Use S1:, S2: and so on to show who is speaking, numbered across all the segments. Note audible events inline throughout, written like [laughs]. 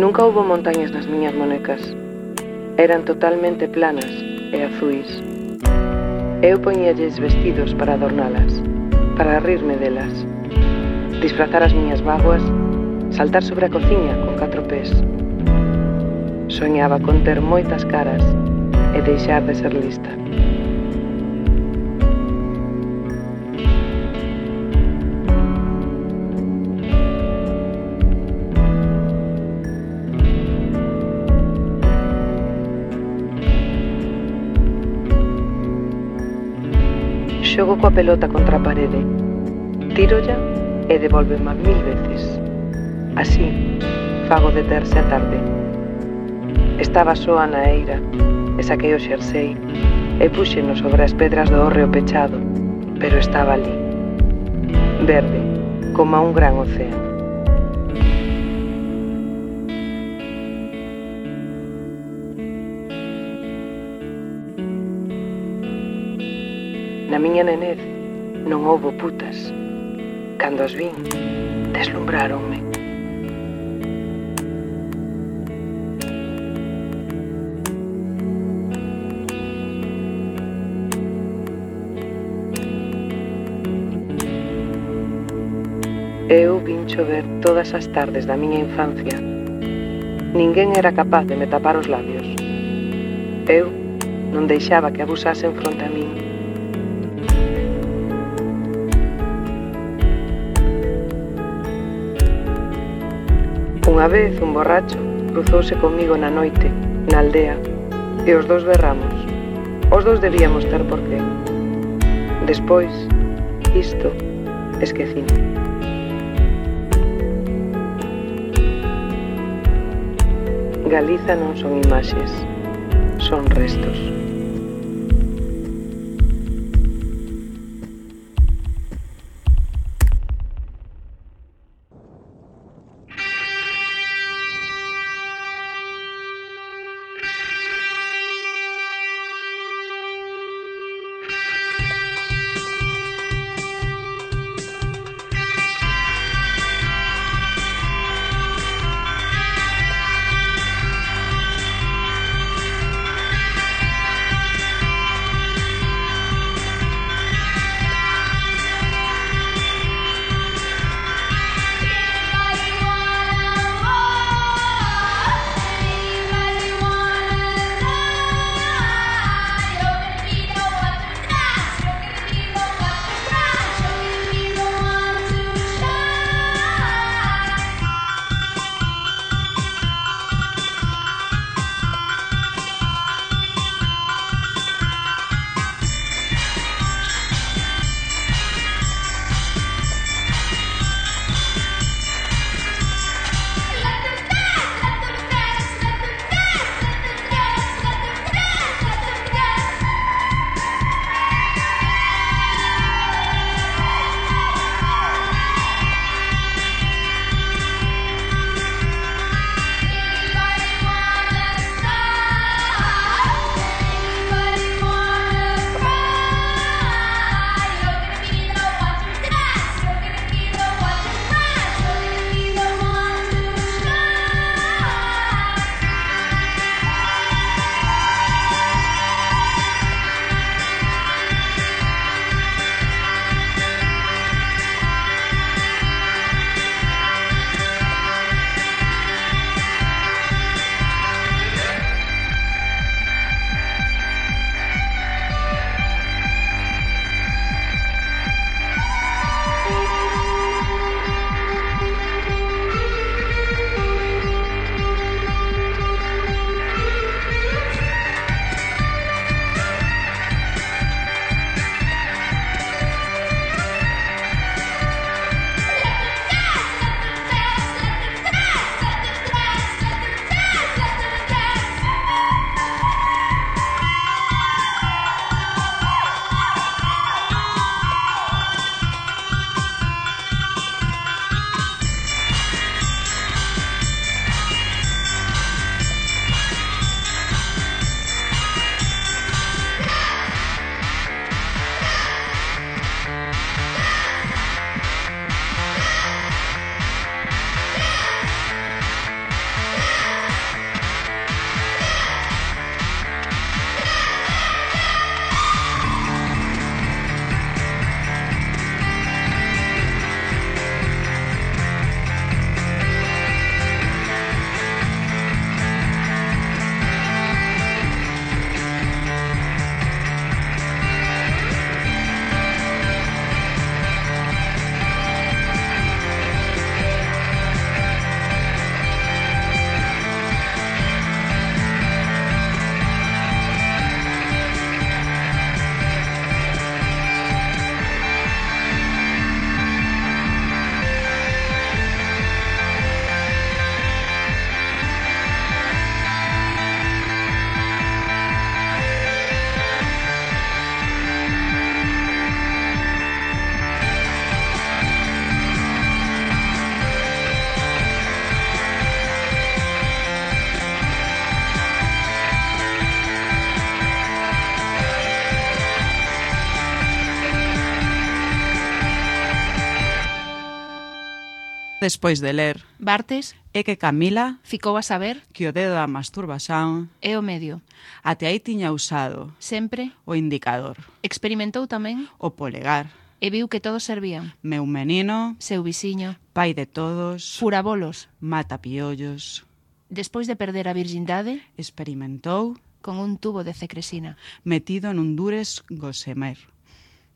S1: Nunca houbo montañas nas miñas monecas. Eran totalmente planas e azuis. Eu poñíalles vestidos para adornalas, para rirme delas, disfrazar as miñas vaguas, saltar sobre a cociña con catro pés. Soñaba con ter moitas caras e deixar de ser lista. Xogo coa pelota contra a parede. Tírolla e devolvema mil veces. Así, fago de terse a tarde. Estaba soa na eira, e saquei o xersei, e puxeno sobre as pedras do hórreo pechado, pero estaba ali, verde, como a un gran océano. miña nenez non houbo putas. Cando as vin, deslumbráronme. Eu vin chover todas as tardes da miña infancia. Ninguén era capaz de me tapar os labios. Eu non deixaba que abusasen fronte a min Unha vez un borracho cruzouse comigo na noite, na aldea, e os dous berramos. Os dous debíamos ter por qué. Despois, isto, esquecino. Galiza non son imaxes, son restos.
S2: despois de ler
S3: Bartes
S2: é que Camila
S3: ficou a saber
S2: que o dedo da masturbación
S3: é o medio.
S2: Até aí tiña usado
S3: sempre
S2: o indicador.
S3: Experimentou tamén
S2: o polegar
S3: e viu que todos servían.
S2: Meu menino,
S3: seu vixiño,
S2: pai de todos,
S3: furabolos,
S2: mata piollos.
S3: Despois de perder a virgindade,
S2: experimentou
S3: con un tubo de cecresina
S2: metido nun dures gosemer.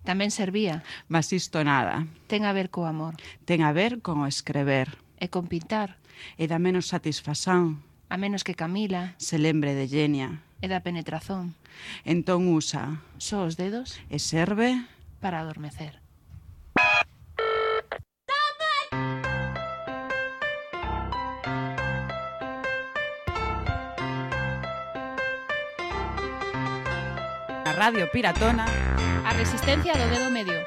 S3: Tamén servía.
S2: Mas isto nada.
S3: Ten a ver co amor.
S2: Ten a ver con o escrever.
S3: E con pintar.
S2: E da menos satisfasán.
S3: A menos que Camila.
S2: Se lembre de Genia.
S3: E da penetrazón.
S2: Entón usa.
S3: Só os dedos.
S2: E serve.
S3: Para adormecer.
S2: Radio Piratona
S3: A resistencia do dedo medio.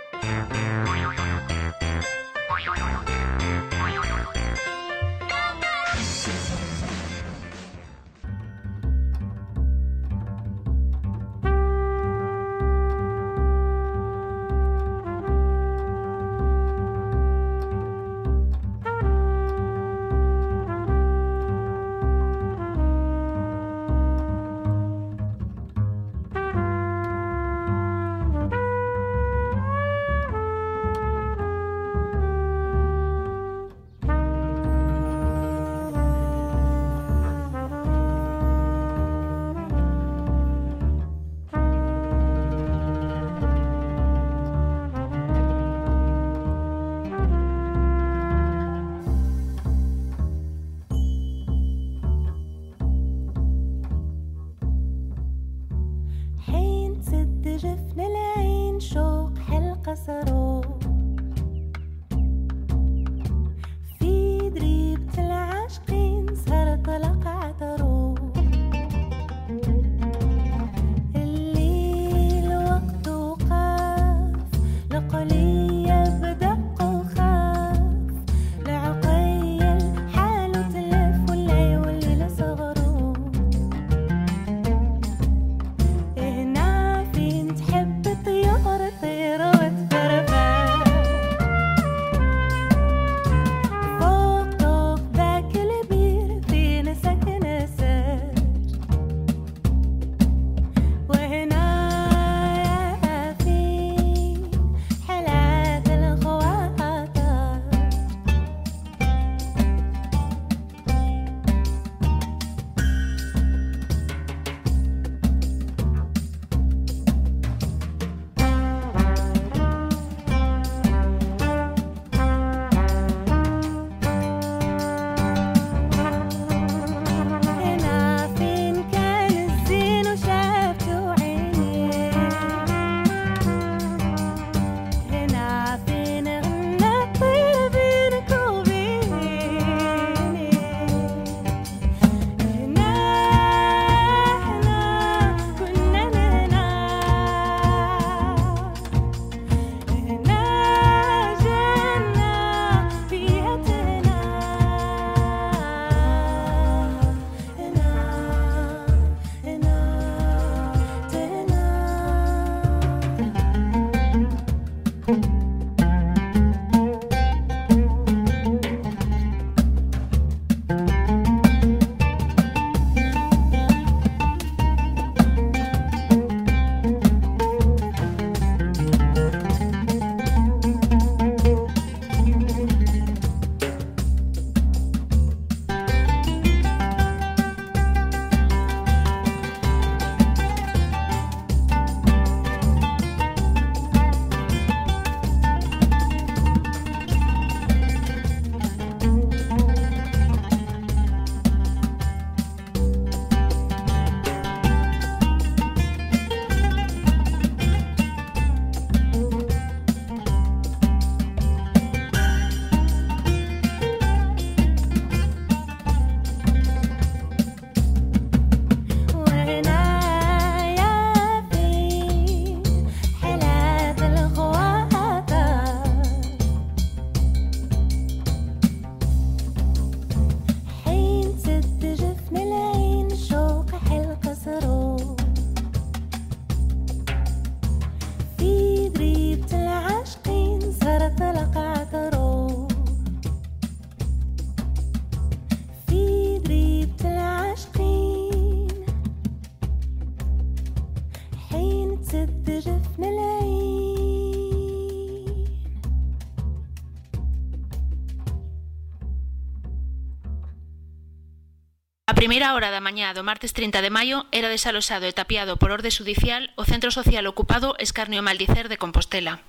S3: primeira hora da mañá do martes 30 de maio era desaloxado e tapiado por orde judicial o centro social ocupado Escarnio Maldicer de Compostela.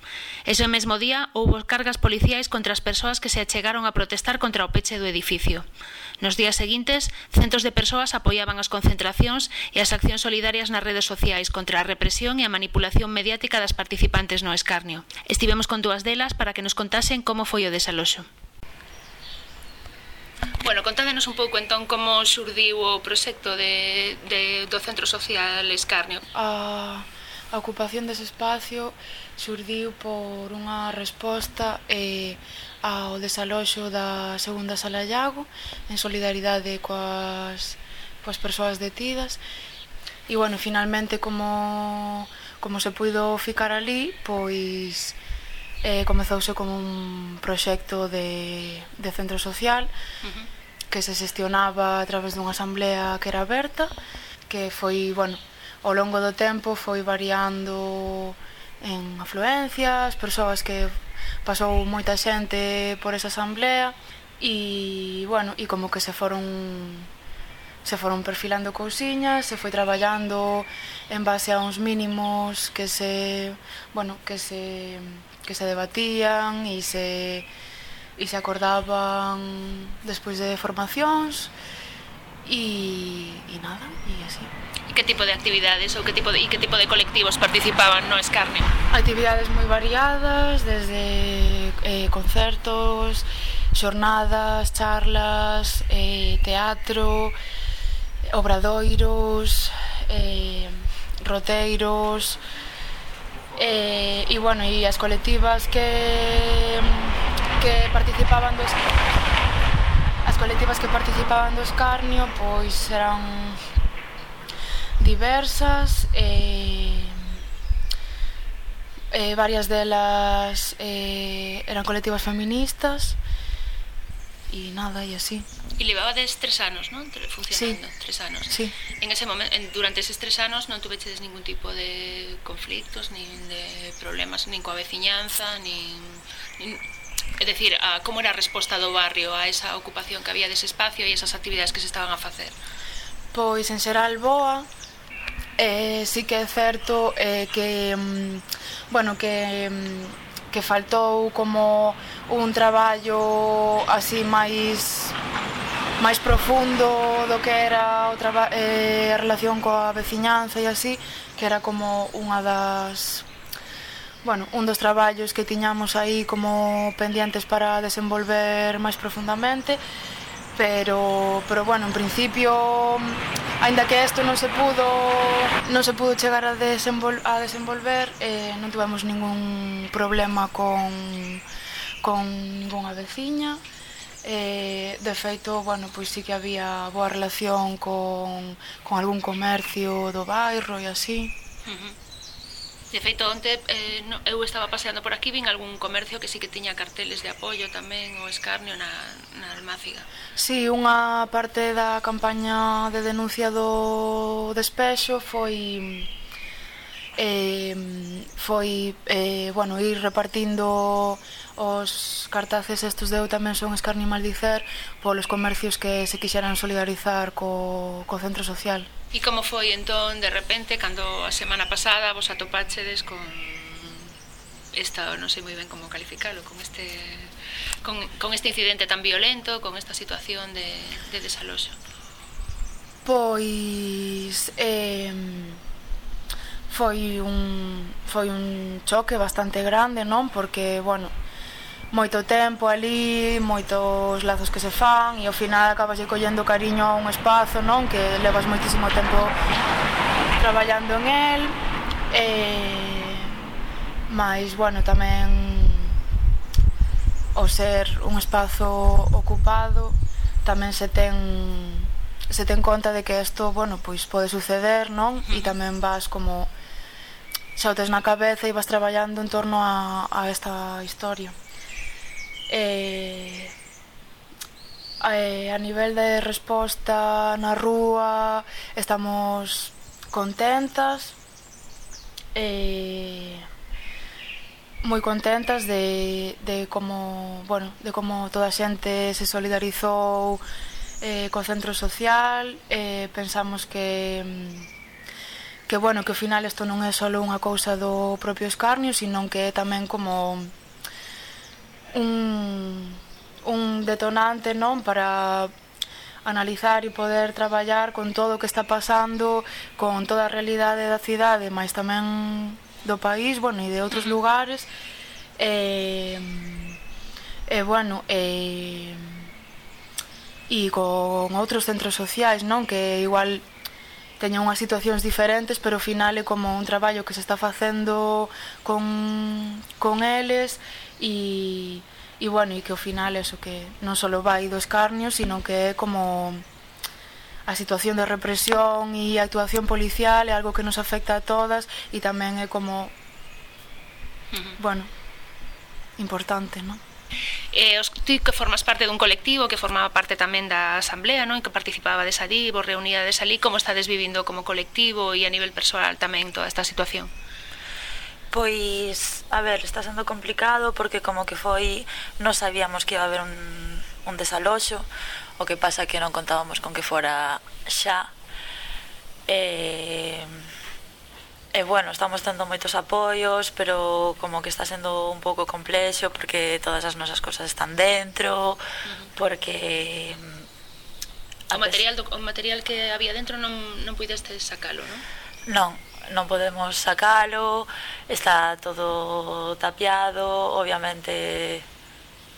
S3: Ese mesmo día houbo cargas policiais contra as persoas que se achegaron a protestar contra o peche do edificio. Nos días seguintes, centos de persoas apoiaban as concentracións e as accións solidarias nas redes sociais contra a represión e a manipulación mediática das participantes no Escarnio. Estivemos con dúas delas para que nos contasen como foi o desaloxo. Bueno, contádenos un pouco entón como surdiu o proxecto de, de, do Centro Social Escarnio.
S4: A, a ocupación dese espacio surdiu por unha resposta eh, ao desaloxo da segunda sala Iago en solidaridade coas, coas persoas detidas e bueno, finalmente como, como se puido ficar ali, pois eh, comezouse como un proxecto de, de centro social uh -huh. que se xestionaba a través dunha asamblea que era aberta que foi, bueno, ao longo do tempo foi variando en afluencias, persoas que pasou moita xente por esa asamblea e, bueno, e como que se foron se foron perfilando cousiñas, se foi traballando en base a uns mínimos que se, bueno, que se que se debatían e se e se acordaban despois de formacións e, e nada, e así.
S3: E que tipo de actividades ou que tipo de, e que tipo de colectivos participaban no Escarnio?
S4: Actividades moi variadas, desde eh, concertos, xornadas, charlas, eh, teatro, obradoiros, eh, roteiros, eh, e bueno, e as colectivas que que participaban do as colectivas que participaban do escarnio pois eran diversas e eh, eh, varias delas eh, eran colectivas feministas e nada e así.
S3: E levabades tres anos, non? Funcionando, sí. tres anos.
S4: Sí.
S3: En ese momento, en, durante eses tres anos non tuveches ningún tipo de conflictos, nin de problemas, nin coa veciñanza, nin, nin É dicir, a, como era a resposta do barrio a esa ocupación que había dese espacio e esas actividades que se estaban a facer?
S4: Pois, en xeral, boa. Eh, sí que é certo eh, que, mm, bueno, que mm, que faltou como un traballo así máis máis profundo do que era o traba, eh, a relación coa veciñanza e así, que era como unha das bueno, un dos traballos que tiñamos aí como pendientes para desenvolver máis profundamente pero, pero bueno, en principio Ainda que isto non se pudo non se pudo chegar a, desenvol, a desenvolver, eh, non tivemos ningún problema con con ningunha veciña. Eh, de feito, bueno, pois sí que había boa relación con, con algún comercio do bairro e así.
S3: Uh -huh. De feito, onte eh, no, eu estaba paseando por aquí, vin algún comercio que sí que tiña carteles de apoio tamén o escarnio na, na almáciga.
S4: Sí, unha parte da campaña de denuncia do despexo foi eh, foi eh, bueno, ir repartindo os cartaces estes de eu tamén son escarnio maldicer polos comercios que se quixeran solidarizar co, co centro social.
S3: E como foi entón, de repente, cando a semana pasada vos atopáchedes con esta, non sei moi ben como calificalo, con este con, con este incidente tan violento, con esta situación de, de desaloxo?
S4: Pois eh, foi un foi un choque bastante grande, non? Porque, bueno, moito tempo ali, moitos lazos que se fan e ao final acabas collendo cariño a un espazo, non? Que levas moitísimo tempo traballando en el e mais, bueno, tamén o ser un espazo ocupado tamén se ten se ten conta de que isto, bueno, pois pode suceder, non? E tamén vas como xa o tes na cabeza e vas traballando en torno a, a esta historia eh, eh, a nivel de resposta na rúa estamos contentas eh, moi contentas de, de como bueno, de como toda a xente se solidarizou eh, co centro social eh, pensamos que que bueno, que ao final isto non é só unha cousa do propio escarnio, sino que é tamén como un, un detonante non para analizar e poder traballar con todo o que está pasando, con toda a realidade da cidade, máis tamén do país, bueno, e de outros lugares. E, e bueno, e, e con outros centros sociais, non? Que igual teñen unhas situacións diferentes, pero ao final é como un traballo que se está facendo con, con eles e, e bueno, e que ao final eso que non só vai do escarnio, sino que é como a situación de represión e a actuación policial é algo que nos afecta a todas e tamén é como uh -huh. bueno, importante, non?
S3: Eh, os ti que formas parte dun colectivo que formaba parte tamén da asamblea, non? E que participaba desa DIV, vos reuníades ali, como estades vivindo como colectivo e a nivel persoal tamén toda esta situación?
S5: Pois, a ver, está sendo complicado porque como que foi, non sabíamos que iba a haber un, un desaloxo, o que pasa que non contábamos con que fora xa. E, e bueno, estamos tendo moitos apoios, pero como que está sendo un pouco complexo porque todas as nosas cosas están dentro, uh -huh. porque
S3: o material do, o material que había dentro non non puideste sacalo, non?
S5: Non, non podemos sacalo, está todo tapiado, obviamente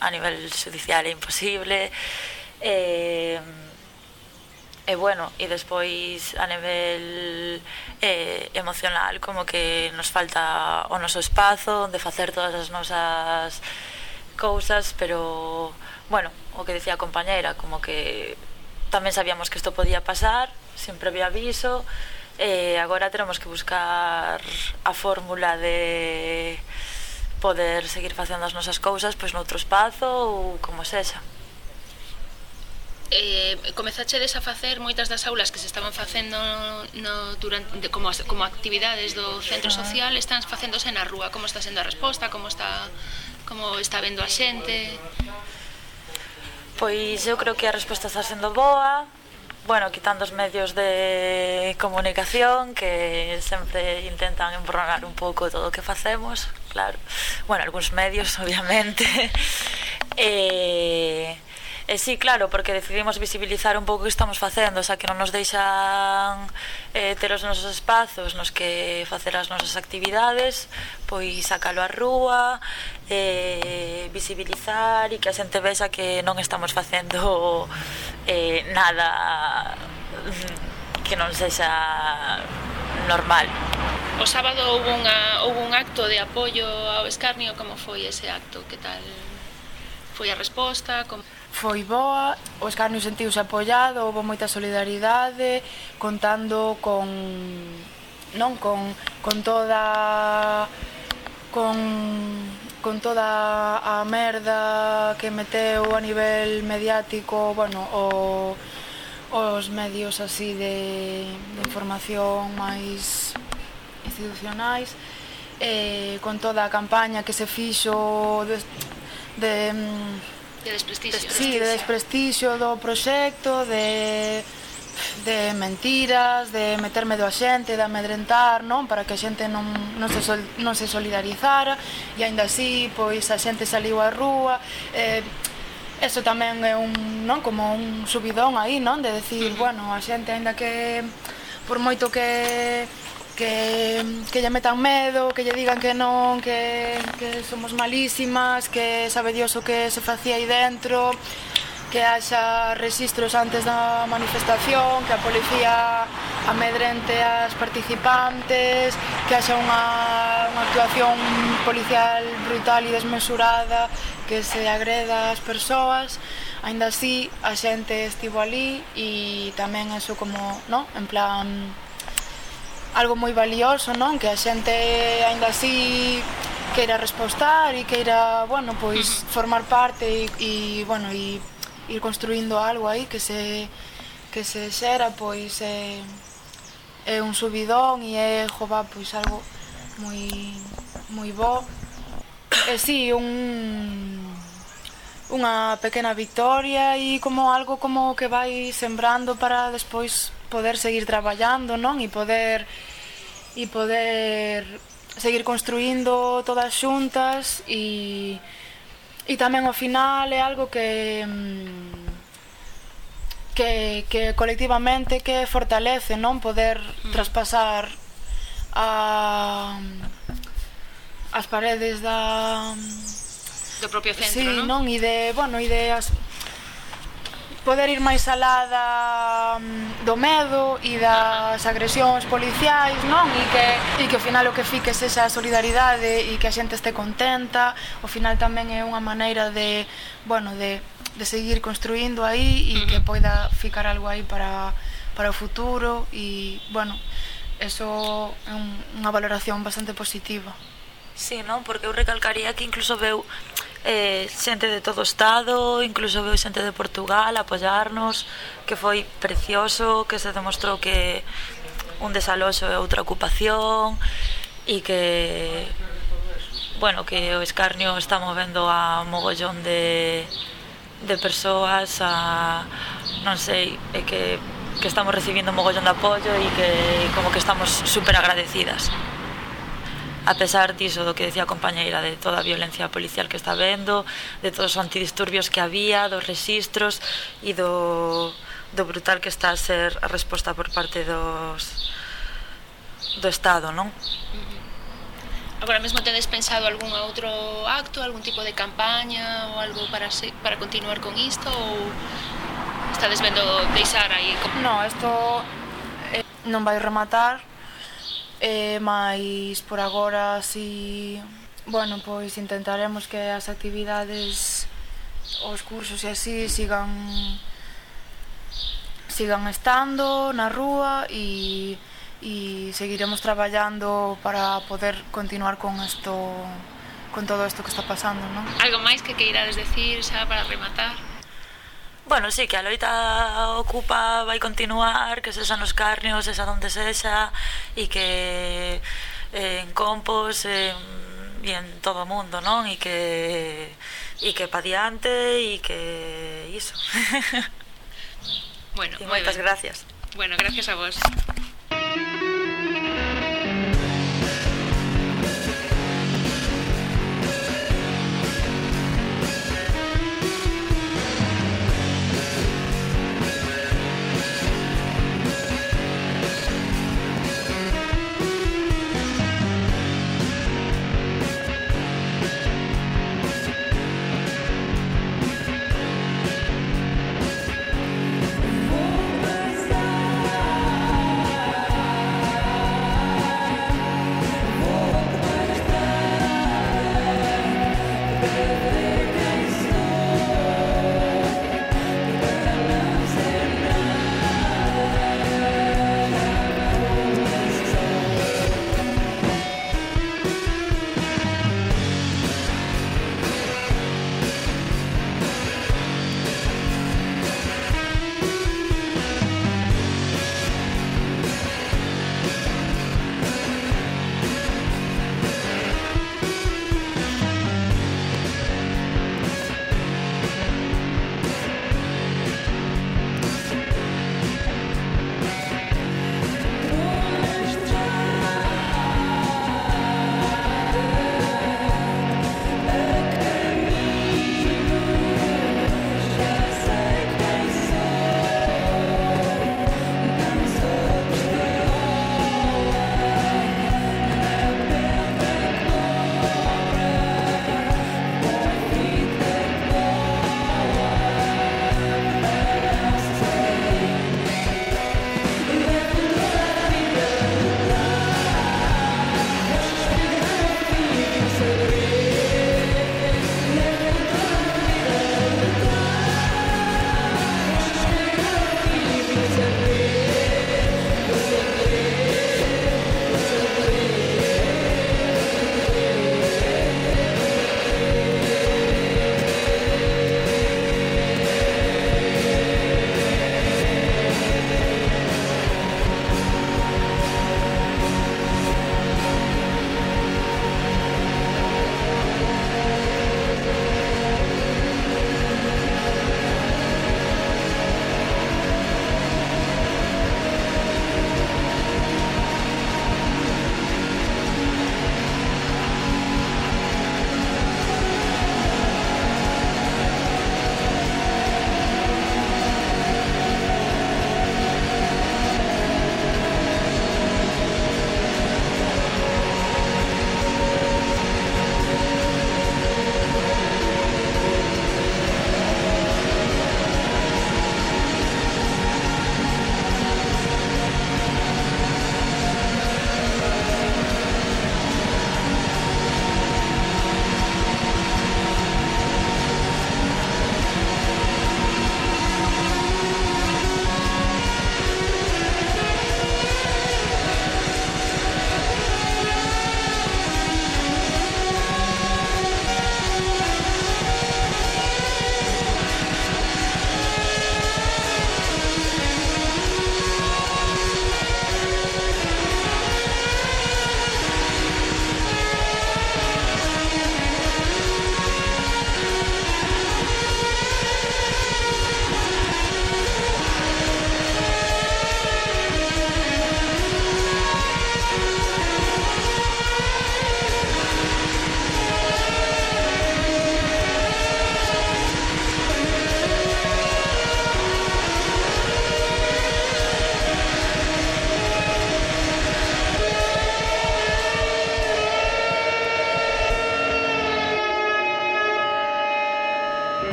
S5: a nivel judicial é imposible. E, e bueno, e despois a nivel eh, emocional como que nos falta o noso espazo onde facer todas as nosas cousas, pero bueno, o que decía a compañeira, como que tamén sabíamos que isto podía pasar, sin previo aviso, e agora teremos que buscar a fórmula de poder seguir facendo as nosas cousas pois noutro espazo ou como sexa.
S3: Eh, comezachedes a facer moitas das aulas que se estaban facendo no, durante, como, como actividades do centro ah. social están facéndose na rúa. Como está sendo a resposta? Como está como está vendo a xente?
S5: Pois eu creo que a resposta está sendo boa bueno, quitando os medios de comunicación que sempre intentan emborronar un pouco todo o que facemos, claro. Bueno, algúns medios, [laughs] obviamente. eh, E sí, claro, porque decidimos visibilizar un pouco o que estamos facendo, xa que non nos deixan eh, ter os nosos espazos nos que facer as nosas actividades, pois sacalo á rúa, eh, visibilizar e que a xente vexa que non estamos facendo eh, nada que non sexa normal.
S3: O sábado houve, unha, houve un acto de apoio ao escarnio, como foi ese acto? Que tal foi a resposta? Como
S4: foi boa, o escarnio sentiuse apoiado, houve moita solidaridade, contando con non con con toda con con toda a merda que meteu a nivel mediático, bueno, o os medios así de, de información máis institucionais eh, con toda a campaña que se fixo de, de mm,
S3: De desprestixio.
S4: Sí, de desprestixio do proxecto, de de mentiras, de meter medo a xente, de amedrentar, non, para que a xente non, non, se, sol, non se solidarizara. E aínda así, pois a xente saliu á rúa, eh, eso tamén é un, non, como un subidón aí, non, de decir, uh -huh. bueno, a xente aínda que por moito que que, que lle metan medo, que lle digan que non, que, que somos malísimas, que sabe Dios o que se facía aí dentro, que haxa registros antes da manifestación, que a policía amedrente as participantes, que haxa unha, unha actuación policial brutal e desmesurada, que se agreda as persoas. Ainda así, a xente estivo ali e tamén eso como, no, en plan, algo moi valioso, non? Que a xente aínda así queira respostar e queira, bueno, pois formar parte e, e bueno, e ir construindo algo aí que se que se xera, pois é, é un subidón e é, jova, pois algo moi moi bo. E si sí, un unha pequena victoria e como algo como que vai sembrando para despois poder seguir traballando, non? E poder e poder seguir construindo todas xuntas e e tamén ao final é algo que mm, que, que colectivamente que fortalece, non? Poder mm. traspasar a as paredes da
S3: do propio centro,
S4: sí,
S3: non?
S4: non? E de, bueno, e de as poder ir máis alá da, mm, do medo e das agresións policiais, non? E que, e que ao final o que fique esa solidaridade e que a xente este contenta, ao final tamén é unha maneira de, bueno, de, de seguir construindo aí e que poida ficar algo aí para, para o futuro e, bueno, eso é un, unha valoración bastante positiva.
S5: Sí, non? Porque eu recalcaría que incluso veu eh, xente de todo o estado, incluso veu xente de Portugal apoiarnos, que foi precioso, que se demostrou que un desaloxo é outra ocupación e que bueno, que o escarnio está movendo a mogollón de, de persoas a non sei, é que, que estamos recibindo mogollón de apoio e que como que estamos super agradecidas a pesar diso do que decía a compañeira de toda a violencia policial que está vendo, de todos os antidisturbios que había, dos registros e do, do brutal que está a ser a resposta por parte dos do Estado, non?
S3: Agora mesmo tedes pensado algún outro acto, algún tipo de campaña ou algo para se, para continuar con isto ou estades vendo deixar aí?
S4: No, isto eh, non vai rematar eh, mais por agora así bueno, pois intentaremos que as actividades os cursos e así sigan sigan estando na rúa e, e seguiremos traballando para poder continuar con isto con todo isto que está pasando, non?
S3: Algo máis que queirades decir xa para rematar?
S5: Bueno, sí, que a loita ocupa vai continuar, que sexa nos carnios, sexa donde sexa, e que eh, en compos eh, e en todo o mundo, non? E que e que pa diante e que iso.
S3: bueno, [laughs]
S5: moitas gracias.
S3: Bueno, gracias a vos.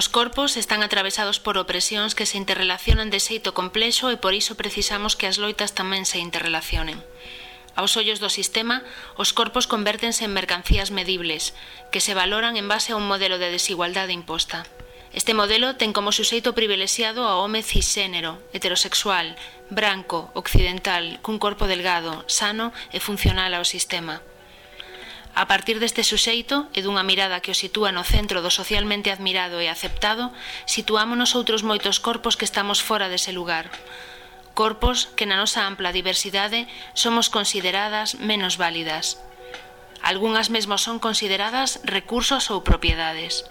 S3: Os corpos están atravesados por opresións que se interrelacionan de xeito complexo e por iso precisamos que as loitas tamén se interrelacionen. Aos ollos do sistema, os corpos convértense en mercancías medibles, que se valoran en base a un modelo de desigualdade imposta. Este modelo ten como suxeito privilexiado ao home cisxénero, heterosexual, branco, occidental, cun corpo delgado, sano e funcional ao sistema. A partir deste suxeito e dunha mirada que o sitúa no centro do socialmente admirado e aceptado, situámonos outros moitos corpos que estamos fora dese lugar. Corpos que na nosa ampla diversidade somos consideradas menos válidas. Algúnas mesmo son consideradas recursos ou propiedades.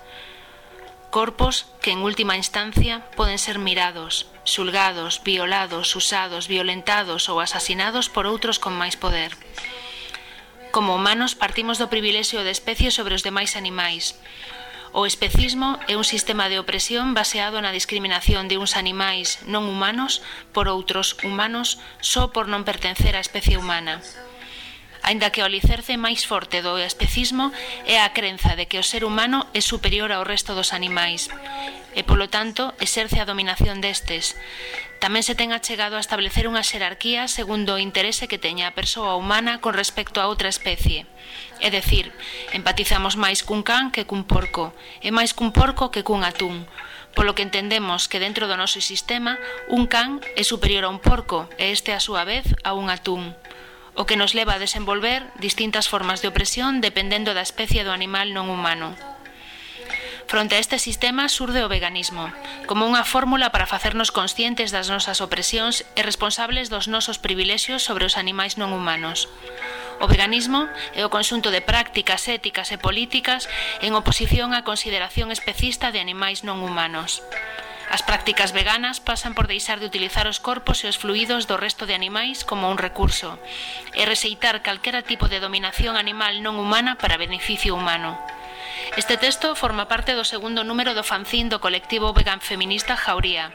S3: Corpos que en última instancia poden ser mirados, xulgados, violados, usados, violentados ou asasinados por outros con máis poder. Como humanos partimos do privilexio de especie sobre os demais animais. O especismo é un sistema de opresión baseado na discriminación de uns animais non humanos por outros humanos só por non pertencer á especie humana. Ainda que o alicerce máis forte do especismo é a crenza de que o ser humano é superior ao resto dos animais e, polo tanto, exerce a dominación destes. Tamén se ten achegado a establecer unha xerarquía segundo o interese que teña a persoa humana con respecto a outra especie. É dicir, empatizamos máis cun can que cun porco, e máis cun porco que cun atún, polo que entendemos que dentro do noso sistema un can é superior a un porco e este a súa vez a un atún o que nos leva a desenvolver distintas formas de opresión dependendo da especie do animal non humano. Fronte a este sistema surde o veganismo, como unha fórmula para facernos conscientes das nosas opresións e responsables dos nosos privilexios sobre os animais non humanos. O veganismo é o conxunto de prácticas éticas e políticas en oposición á consideración especista de animais non humanos. As prácticas veganas pasan por deixar de utilizar os corpos e os fluidos do resto de animais como un recurso e rexeitar calquera tipo de dominación animal non humana para beneficio humano. Este texto forma parte do segundo número do fanzín do colectivo vegan feminista Jauría.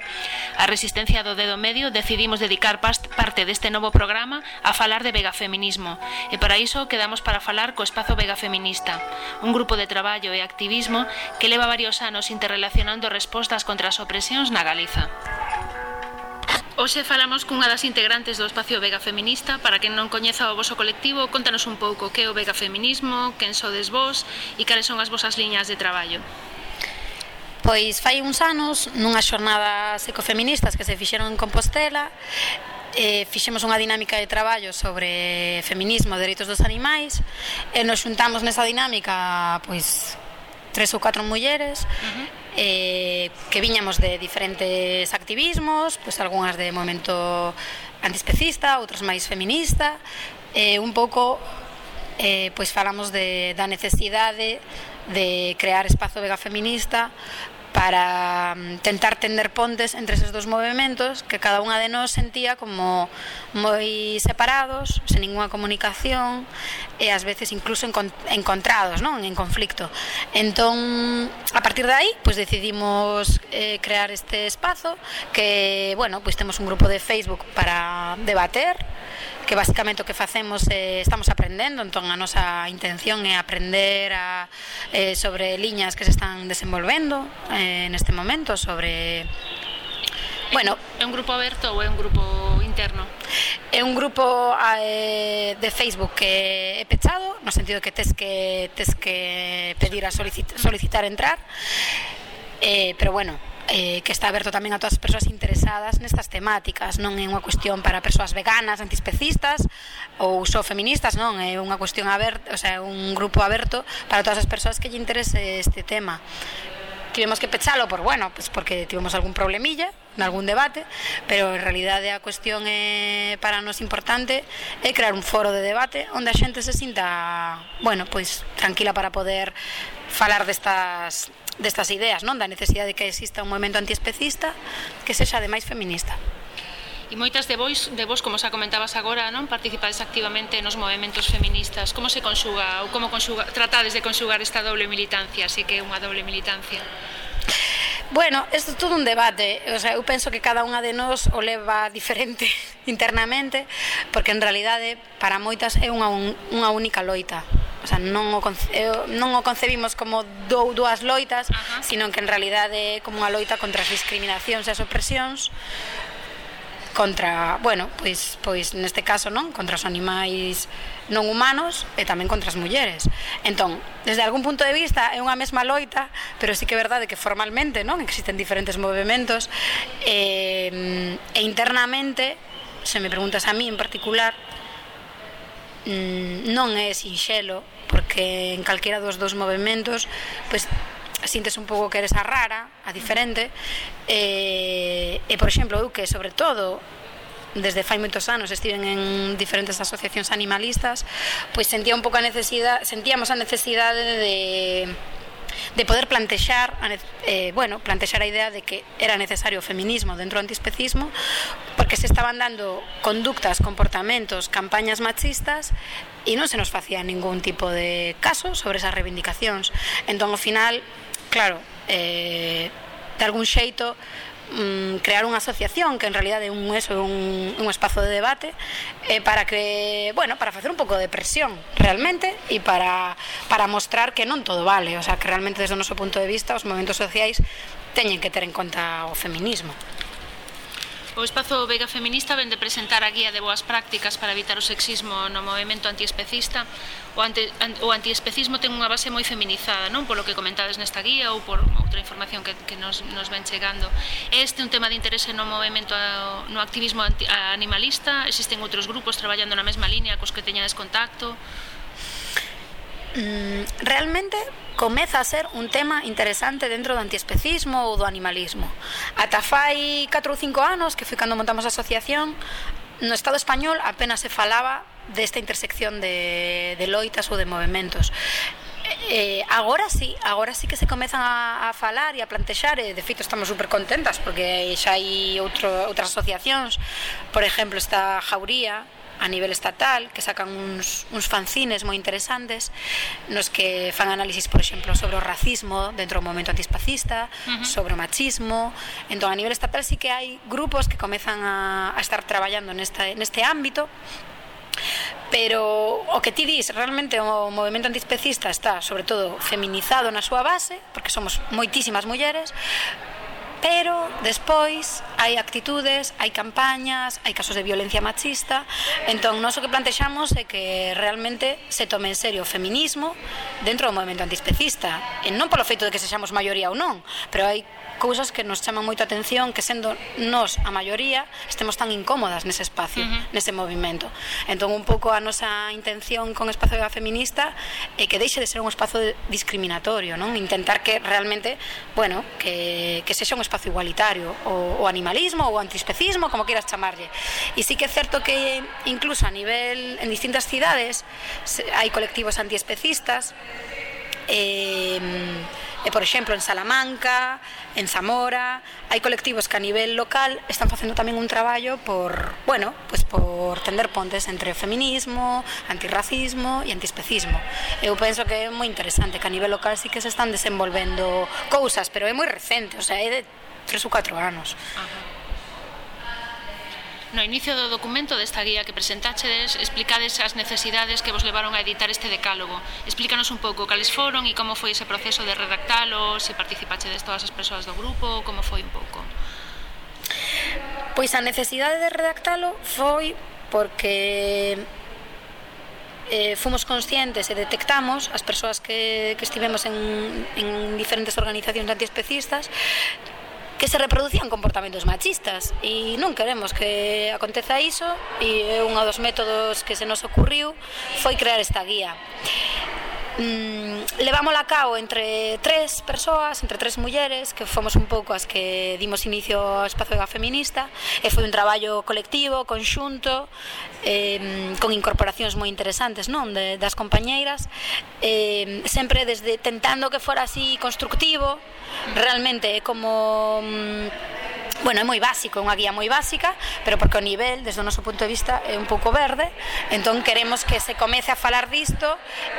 S3: A resistencia do dedo medio decidimos dedicar parte deste novo programa a falar de vegafeminismo e para iso quedamos para falar co Espazo Vega Feminista, un grupo de traballo e activismo que leva varios anos interrelacionando respostas contra as opresións na Galiza. Hoxe falamos cunha das integrantes do Espacio Vega Feminista. Para quen non coñeza o voso colectivo, contanos un pouco que é o Vega Feminismo, quen sodes vos e cales son as vosas liñas de traballo.
S6: Pois fai uns anos, nunhas xornadas ecofeministas que se fixeron en Compostela, eh, fixemos unha dinámica de traballo sobre feminismo e dereitos dos animais e nos xuntamos nesa dinámica pois tres ou catro mulleres uh -huh eh, que viñamos de diferentes activismos, pois pues, algunhas de momento antiespecista, outras máis feminista, eh, un pouco eh, pois falamos de, da necesidade de crear espazo vega feminista para mm, tentar tender pontes entre esos dos movimentos que cada unha de nós sentía como moi separados, sen ninguna comunicación e ás veces incluso encontrados, non, en conflicto. Entón, a partir de aí, pois decidimos eh, crear este espazo que, bueno, pois temos un grupo de Facebook para debater que basicamente o que facemos eh, estamos aprendendo, entón a nosa intención é aprender a, eh, sobre liñas que se están desenvolvendo eh, neste momento, sobre...
S3: Bueno, é un grupo aberto ou é un grupo interno?
S6: É un grupo eh, de Facebook que é pechado, no sentido que tes que tes que pedir a solicitar, solicitar entrar. Eh, pero bueno, eh, que está aberto tamén a todas as persoas interesadas nestas temáticas, non é unha cuestión para persoas veganas, antispecistas ou só feministas, non, é unha cuestión aberta, o sea, un grupo aberto para todas as persoas que lle interese este tema. Tivemos que pechalo por, bueno, pues porque tivemos algún problemilla, en algún debate, pero en realidade a cuestión é para nós importante é crear un foro de debate onde a xente se sinta, bueno, pois tranquila para poder falar destas destas ideas, non? Da necesidade de que exista un movimento antiespecista que sexa ademais feminista.
S3: E moitas de vós, de vós, como xa comentabas agora, non participades activamente nos movimentos feministas. Como se conxuga ou como conxuga, tratades de conxugar esta doble militancia, así que é unha doble militancia?
S6: Bueno, isto é todo un debate, o sea, eu penso que cada unha de nós o leva [laughs] diferente internamente, porque en realidade para moitas é unha, un, unha única loita. O sea, non o, non o concebimos como dou dúas loitas,
S3: Ajá.
S6: sino que en realidade é como unha loita contra as discriminacións e as opresións, contra, bueno, pois, pois neste caso, non, contra os animais non humanos e tamén contra as mulleres. Entón, desde algún punto de vista é unha mesma loita, pero sí que é verdade que formalmente, non, existen diferentes movimentos e, e internamente, se me preguntas a mí en particular, mm, non é sinxelo, porque en calquera dos dos movimentos, pois sintes un pouco que eres a rara, a diferente e, e por exemplo eu que sobre todo desde fai moitos anos estiven en diferentes asociacións animalistas pois sentía un pouco a necesidade sentíamos a necesidade de de poder plantexar eh, bueno, plantexar a idea de que era necesario o feminismo dentro do antiespecismo porque se estaban dando conductas, comportamentos, campañas machistas e non se nos facía ningún tipo de caso sobre esas reivindicacións. Entón, ao final, claro, eh, de algún xeito mm, crear unha asociación que en realidad é un eso, un, un espazo de debate eh, para que, bueno, para facer un pouco de presión realmente e para, para mostrar que non todo vale, o sea, que realmente desde o noso punto de vista os movimentos sociais teñen que ter en conta o feminismo.
S3: O Espazo Vega Feminista vende presentar a guía de boas prácticas para evitar o sexismo no movimento antiespecista. O, anti, o antiespecismo ten unha base moi feminizada, non polo que comentades nesta guía ou por outra información que, que nos, nos ven chegando. Este é un tema de interese no movimento no activismo anti, animalista. Existen outros grupos traballando na mesma línea cos que teñades contacto
S6: mm, realmente comeza a ser un tema interesante dentro do antiespecismo ou do animalismo. Ata fai 4 ou 5 anos, que foi cando montamos a asociación, no Estado español apenas se falaba desta intersección de, de loitas ou de movimentos. Eh, eh agora sí, agora sí que se comezan a, a falar e a plantexar e de feito estamos super contentas porque xa hai outro, outras asociacións por exemplo está Jauría a nivel estatal que sacan uns, uns fanzines moi interesantes nos que fan análisis, por exemplo, sobre o racismo dentro do momento antispacista, uh -huh. sobre o machismo. Entón, a nivel estatal sí que hai grupos que comezan a, a estar traballando nesta, neste ámbito Pero o que ti dis, realmente o movimento antiespecista está, sobre todo, feminizado na súa base, porque somos moitísimas mulleres, Pero despois hai actitudes, hai campañas, hai casos de violencia machista, entón nós o que plantexamos é que realmente se tome en serio o feminismo dentro do movimento antiespecista, e non polo feito de que sexamos maioría ou non, pero hai cousas que nos chaman moito a atención que sendo nós a maioría estemos tan incómodas nese espacio, uh -huh. nese movimento. Entón un pouco a nosa intención con Espacio da Feminista é que deixe de ser un espazo discriminatorio, non? Intentar que realmente, bueno, que que sexa un espazo espazo igualitario o, o animalismo ou antiespecismo, como queiras chamarlle. E sí que é certo que incluso a nivel en distintas cidades hai colectivos antiespecistas eh, E, por exemplo, en Salamanca, en Zamora, hai colectivos que a nivel local están facendo tamén un traballo por, bueno, pues por tender pontes entre feminismo, antirracismo e antiespecismo. Eu penso que é moi interesante, que a nivel local sí que se están desenvolvendo cousas, pero é moi recente, o sea, é de tres ou catro anos.
S3: Ajá. No inicio do documento desta guía que presentachedes, explicades as necesidades que vos levaron a editar este decálogo. Explícanos un pouco cales foron e como foi ese proceso de redactalo, se participachedes todas as persoas do grupo, como foi un pouco.
S6: Pois a necesidade de redactalo foi porque eh, fomos conscientes e detectamos as persoas que, que estivemos en, en diferentes organizacións antiespecistas que se reproducían comportamentos machistas e non queremos que aconteza iso e un dos métodos que se nos ocurriu foi crear esta guía mm, levámola a cabo entre tres persoas, entre tres mulleres, que fomos un pouco as que dimos inicio ao Espazo Vega Feminista, e foi un traballo colectivo, conxunto, eh, con incorporacións moi interesantes non de, das compañeiras, eh, sempre desde tentando que fora así constructivo, realmente é como... Mm, bueno, é moi básico, é unha guía moi básica, pero porque o nivel, desde o noso punto de vista, é un pouco verde, entón queremos que se comece a falar disto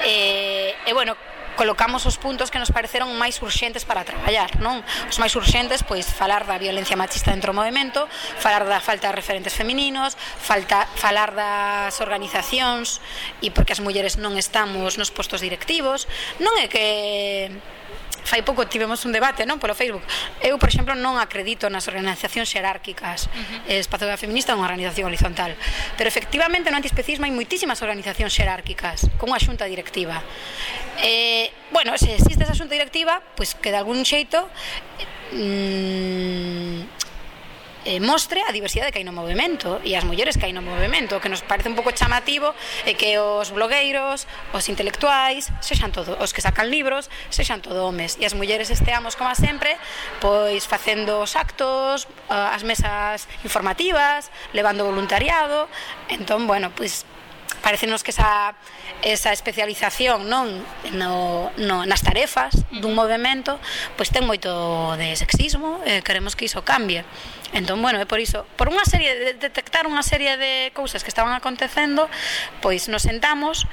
S6: eh, e, e bueno, colocamos os puntos que nos pareceron máis urxentes para traballar, non? Os máis urxentes, pois, falar da violencia machista dentro do movimento, falar da falta de referentes femininos, falta, falar das organizacións e porque as mulleres non estamos nos postos directivos. Non é que fai pouco tivemos un debate, non, polo Facebook. Eu, por exemplo, non acredito nas organizacións xerárquicas. Uh -huh. Eh, Espazo da Feminista é unha organización horizontal, pero efectivamente no antiespecismo hai moitísimas organizacións xerárquicas con unha xunta directiva. Eh, bueno, se existe esa xunta directiva, pois pues que de algún xeito eh, mm, eh, mostre a diversidade que hai no movimento e as mulleres que hai no movimento, que nos parece un pouco chamativo é que os blogueiros, os intelectuais, sexan todo, os que sacan libros, sexan todo homes. E as mulleres esteamos, como sempre, pois facendo os actos, eh, as mesas informativas, levando voluntariado, entón, bueno, pois parecenos que esa, esa especialización non no, no, nas tarefas dun movimento pois ten moito de sexismo e queremos que iso cambie. Entón, bueno, é por iso, por unha serie de detectar unha serie de cousas que estaban acontecendo, pois nos sentamos,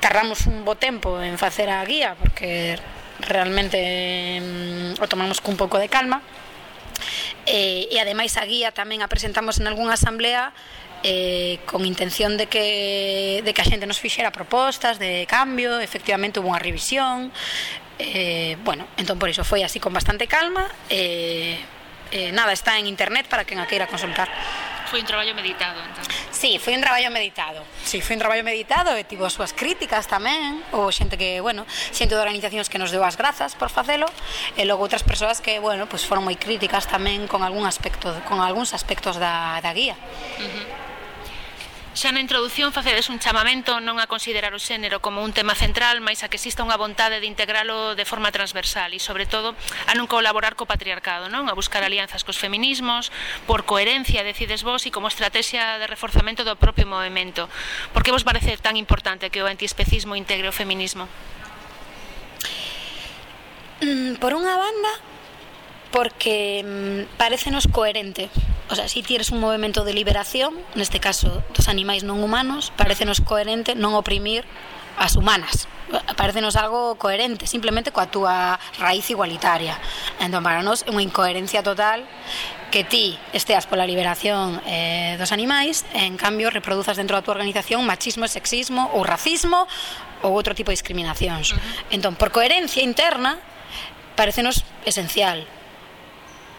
S6: tardamos un bo tempo en facer a guía porque realmente mm, o tomamos cun pouco de calma. Eh, e ademais a guía tamén a presentamos en algunha asamblea eh, con intención de que, de que a xente nos fixera propostas de cambio, efectivamente hubo unha revisión, eh, bueno, entón por iso foi así con bastante calma, eh, eh, nada, está en internet para quen a queira consultar.
S3: Foi un traballo meditado, entón.
S6: Sí, foi un traballo meditado. Sí, foi un traballo meditado e tivo as súas críticas tamén, ou xente que, bueno, xente de organizacións que nos deu as grazas por facelo, e logo outras persoas que, bueno, pues foron moi críticas tamén con algún aspecto, con algúns aspectos da, da guía. Uh -huh.
S3: Xa na introdución facedes un chamamento non a considerar o xénero como un tema central, mais a que exista unha vontade de integralo de forma transversal e, sobre todo, a non colaborar co patriarcado, non? A buscar alianzas cos feminismos, por coherencia, decides vos, e como estrategia de reforzamento do propio movimento. Por que vos parece tan importante que o antiespecismo integre o feminismo?
S6: Mm, por unha banda, porque mm, parecenos coherente. O sea, si tires un movimento de liberación, neste caso dos animais non humanos, parecenos coherente non oprimir as humanas. Parecenos algo coherente, simplemente coa túa raíz igualitaria. Entón, para nós é unha incoherencia total que ti esteas pola liberación eh, dos animais e, en cambio, reproduzas dentro da túa organización machismo e sexismo ou racismo ou outro tipo de discriminacións. Uh -huh. Entón, por coherencia interna, parecenos esencial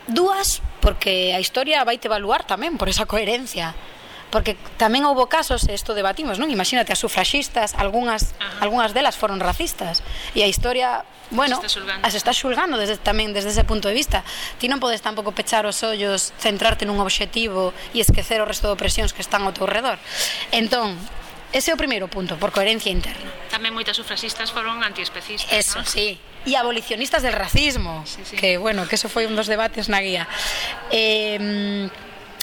S6: Dúas, porque a historia vai te evaluar tamén por esa coherencia porque tamén houbo casos, isto debatimos, non? Imagínate, as sufraxistas, algunhas, Ajá. algunhas delas foron racistas. E a historia, bueno, as está, as está xulgando desde, tamén desde ese punto de vista. Ti non podes tampouco pechar os ollos, centrarte nun obxectivo e esquecer o resto de opresións que están ao teu redor. Entón, ese é o primeiro punto, por coherencia interna.
S3: Tamén moitas sufraxistas foron antiespecistas,
S6: Eso,
S3: non?
S6: sí e abolicionistas del racismo, sí, sí. que bueno, que eso foi un dos debates na guía. Eh,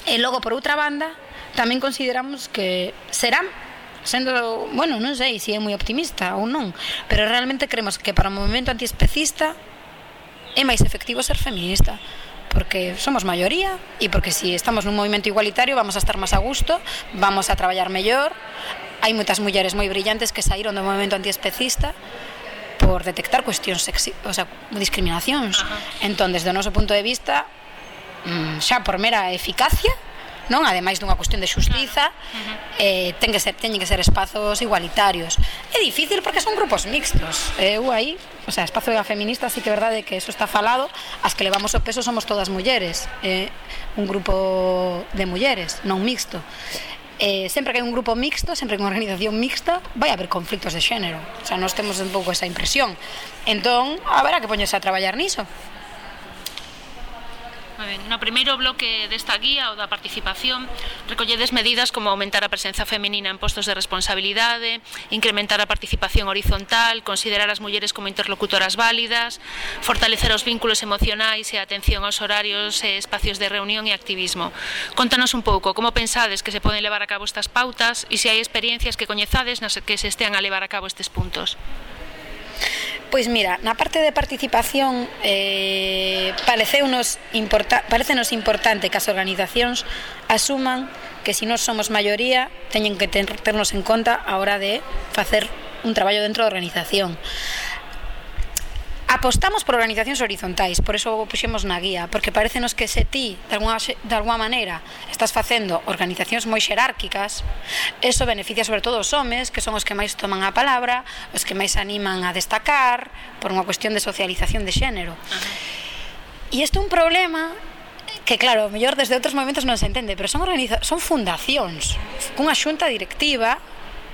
S6: e logo por outra banda, tamén consideramos que serán sendo, bueno, non sei se si é moi optimista ou non, pero realmente creemos que para o movimento antiespecista é máis efectivo ser feminista porque somos maioría e porque se si estamos nun movimento igualitario vamos a estar máis a gusto, vamos a traballar mellor. Hai moitas mulleres moi brillantes que saíron do movimento antiespecista por detectar cuestións sexi, o sea, discriminacións. Ajá. Entón, desde o noso punto de vista, mm, xa por mera eficacia, non ademais dunha cuestión de xustiza claro. eh, ten que ser teñen que ser espazos igualitarios é difícil porque son grupos mixtos eh, eu aí o sea espazo da feminista sí que é verdade que eso está falado as que levamos o peso somos todas mulleres eh, un grupo de mulleres non mixto eh, sempre que hai un grupo mixto, sempre que unha organización mixta, vai haber conflictos de xénero. O sea, nós temos un pouco esa impresión. Entón, haberá que poñerse a traballar niso.
S3: Ben. No primeiro bloque desta guía ou da participación recolledes medidas como aumentar a presenza femenina en postos de responsabilidade, incrementar a participación horizontal, considerar as mulleres como interlocutoras válidas, fortalecer os vínculos emocionais e a atención aos horarios e espacios de reunión e activismo. Contanos un pouco como pensades que se poden levar a cabo estas pautas e se hai experiencias que coñezades nas que se estean a levar a cabo estes puntos.
S6: Pois mira, na parte de participación eh, pareceunos importa, parecenos importante que as organizacións asuman que se si non somos maioría teñen que ter, ternos en conta a hora de facer un traballo dentro da organización apostamos por organizacións horizontais, por eso o puxemos na guía, porque parecenos que se ti, de alguna, de alguna maneira, estás facendo organizacións moi xerárquicas, eso beneficia sobre todo os homes, que son os que máis toman a palabra, os que máis animan a destacar, por unha cuestión de socialización de xénero. E isto é un problema que claro, mellor desde outros movimentos non se entende, pero son organiza son fundacións, cunha xunta directiva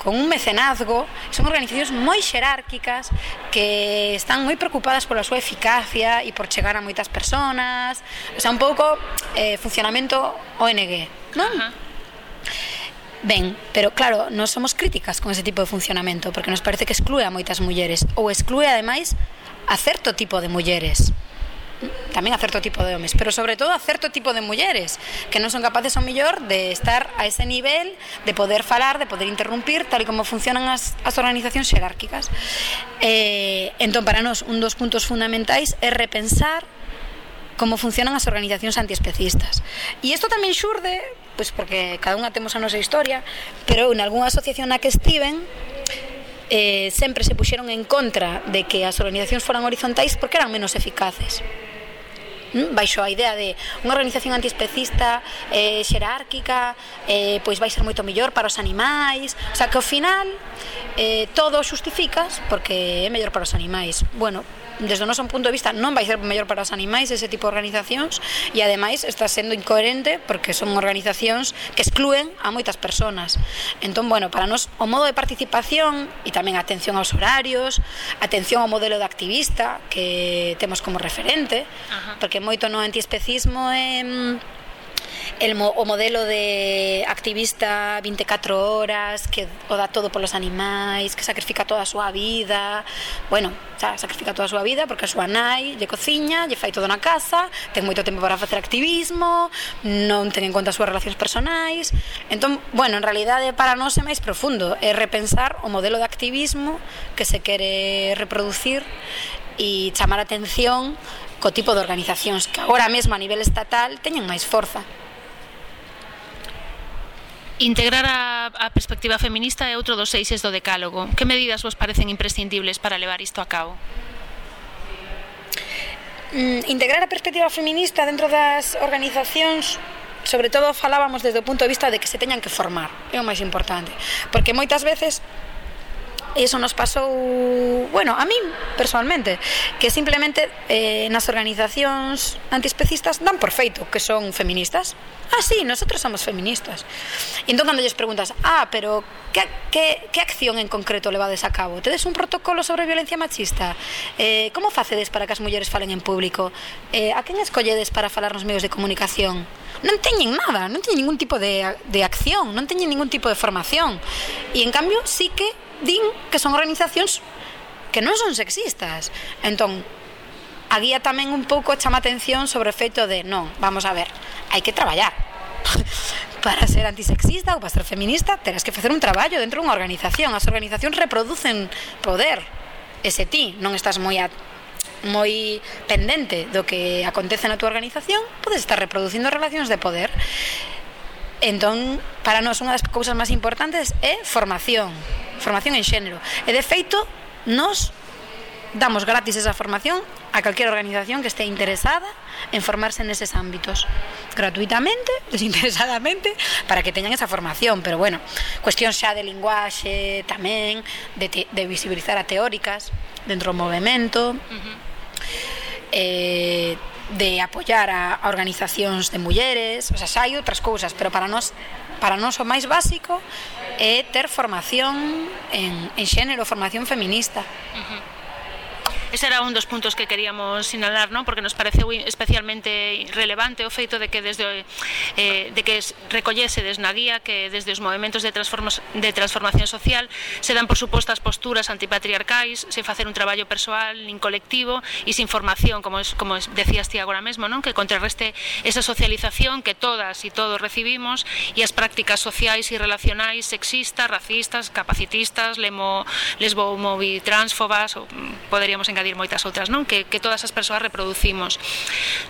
S6: con un mecenazgo, son organizacións moi xerárquicas que están moi preocupadas pola súa eficacia e por chegar a moitas personas, o sea, un pouco eh, funcionamento ONG, non? Uh -huh. Ben, pero claro, nós somos críticas con ese tipo de funcionamento porque nos parece que exclúe a moitas mulleres ou exclúe ademais a certo tipo de mulleres tamén a certo tipo de homes, pero sobre todo a certo tipo de mulleres que non son capaces ao millor de estar a ese nivel de poder falar, de poder interrumpir tal e como funcionan as, as organizacións xerárquicas. Eh, entón, para nós, un dos puntos fundamentais é repensar como funcionan as organizacións antiespecistas. E isto tamén xurde, pois porque cada unha temos a nosa historia, pero en algunha asociación na que estiven, eh, sempre se puxeron en contra de que as organizacións foran horizontais porque eran menos eficaces. Mm, baixo a idea de unha organización antiespecista eh, xerárquica eh, pois vai ser moito mellor para os animais. O sea que ao final eh, todo xustificas porque é mellor para os animais. Bueno, desde o noso punto de vista non vai ser mellor para os animais ese tipo de organizacións e ademais está sendo incoherente porque son organizacións que excluen a moitas persoas. Entón, bueno, para nós o modo de participación e tamén a atención aos horarios, atención ao modelo de activista que temos como referente, Ajá. porque moito no antiespecismo é eh, el mo, o modelo de activista 24 horas que o dá todo polos animais que sacrifica toda a súa vida bueno, xa, sacrifica toda a súa vida porque a súa nai lle cociña, lle fai todo na casa ten moito tempo para facer activismo non ten en conta as súas relacións personais entón, bueno, en realidade para nós é máis profundo é repensar o modelo de activismo que se quere reproducir e chamar a atención co tipo de organizacións que agora mesmo a nivel estatal teñen máis forza.
S3: Integrar a, a perspectiva feminista é outro dos seixes do decálogo. Que medidas vos parecen imprescindibles para levar isto a cabo?
S6: Mm, integrar a perspectiva feminista dentro das organizacións sobre todo falábamos desde o punto de vista de que se teñan que formar, é o máis importante, porque moitas veces eso iso nos pasou, bueno, a min personalmente, que simplemente eh, nas organizacións antiespecistas dan por feito que son feministas. Ah, sí, nosotros somos feministas. E entón cando lles preguntas, ah, pero que, que, que acción en concreto levades a cabo? Tedes un protocolo sobre violencia machista? Eh, como facedes para que as mulleres falen en público? Eh, a quen escolledes para falar nos medios de comunicación? Non teñen nada, non teñen ningún tipo de, de acción, non teñen ningún tipo de formación. E en cambio, sí que din que son organizacións que non son sexistas. Entón, a guía tamén un pouco chama atención sobre o feito de non, vamos a ver, hai que traballar. [laughs] para ser antisexista ou para ser feminista terás que facer un traballo dentro dunha organización. As organizacións reproducen poder. E se ti non estás moi a, moi pendente do que acontece na túa organización, podes estar reproducindo relacións de poder. Entón, para nós unha das cousas máis importantes é formación, formación en xénero. E de feito, nos damos gratis esa formación a calquera organización que este interesada en formarse neses ámbitos gratuitamente, [laughs] desinteresadamente para que teñan esa formación pero bueno, cuestión xa de linguaxe tamén, de, te, de visibilizar a teóricas dentro do movimento uh -huh. eh, de apoyar a, a organizacións de mulleres, o sea, xa hai outras cousas, pero para nós para nós o máis básico é ter formación en, en xénero, formación feminista. Uh -huh.
S3: Ese era un dos puntos que queríamos sinalar, ¿no? Porque nos pareceu especialmente relevante o feito de que desde eh, de que recollesedes na guía que desde os movimentos de, de transformación social se dan por supostas posturas antipatriarcais sen facer un traballo persoal nin colectivo e sin formación, como, es, como decías ti agora mesmo, non? Que contrarreste esa socialización que todas e todos recibimos e as prácticas sociais e relacionais sexistas, racistas, capacitistas, lemo, lesbomovitransfobas, mm, poderíamos engadir engadir moitas outras, non? Que, que todas as persoas reproducimos.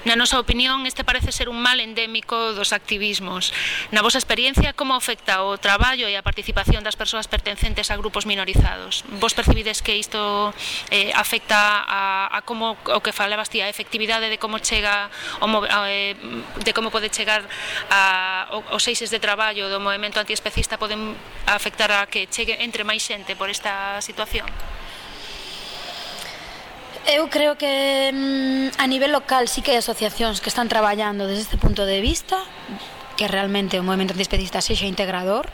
S3: Na nosa opinión, este parece ser un mal endémico dos activismos. Na vosa experiencia, como afecta o traballo e a participación das persoas pertencentes a grupos minorizados? Vos percibides que isto eh, afecta a, a como o que falabas ti, a efectividade de como chega o, a, eh, de como pode chegar a, os eixes de traballo do movimento antiespecista poden afectar a que chegue entre máis xente por esta situación?
S6: Eu creo que mm, a nivel local sí que hai asociacións que están traballando desde este punto de vista que realmente o movimento antiespecista sexa integrador,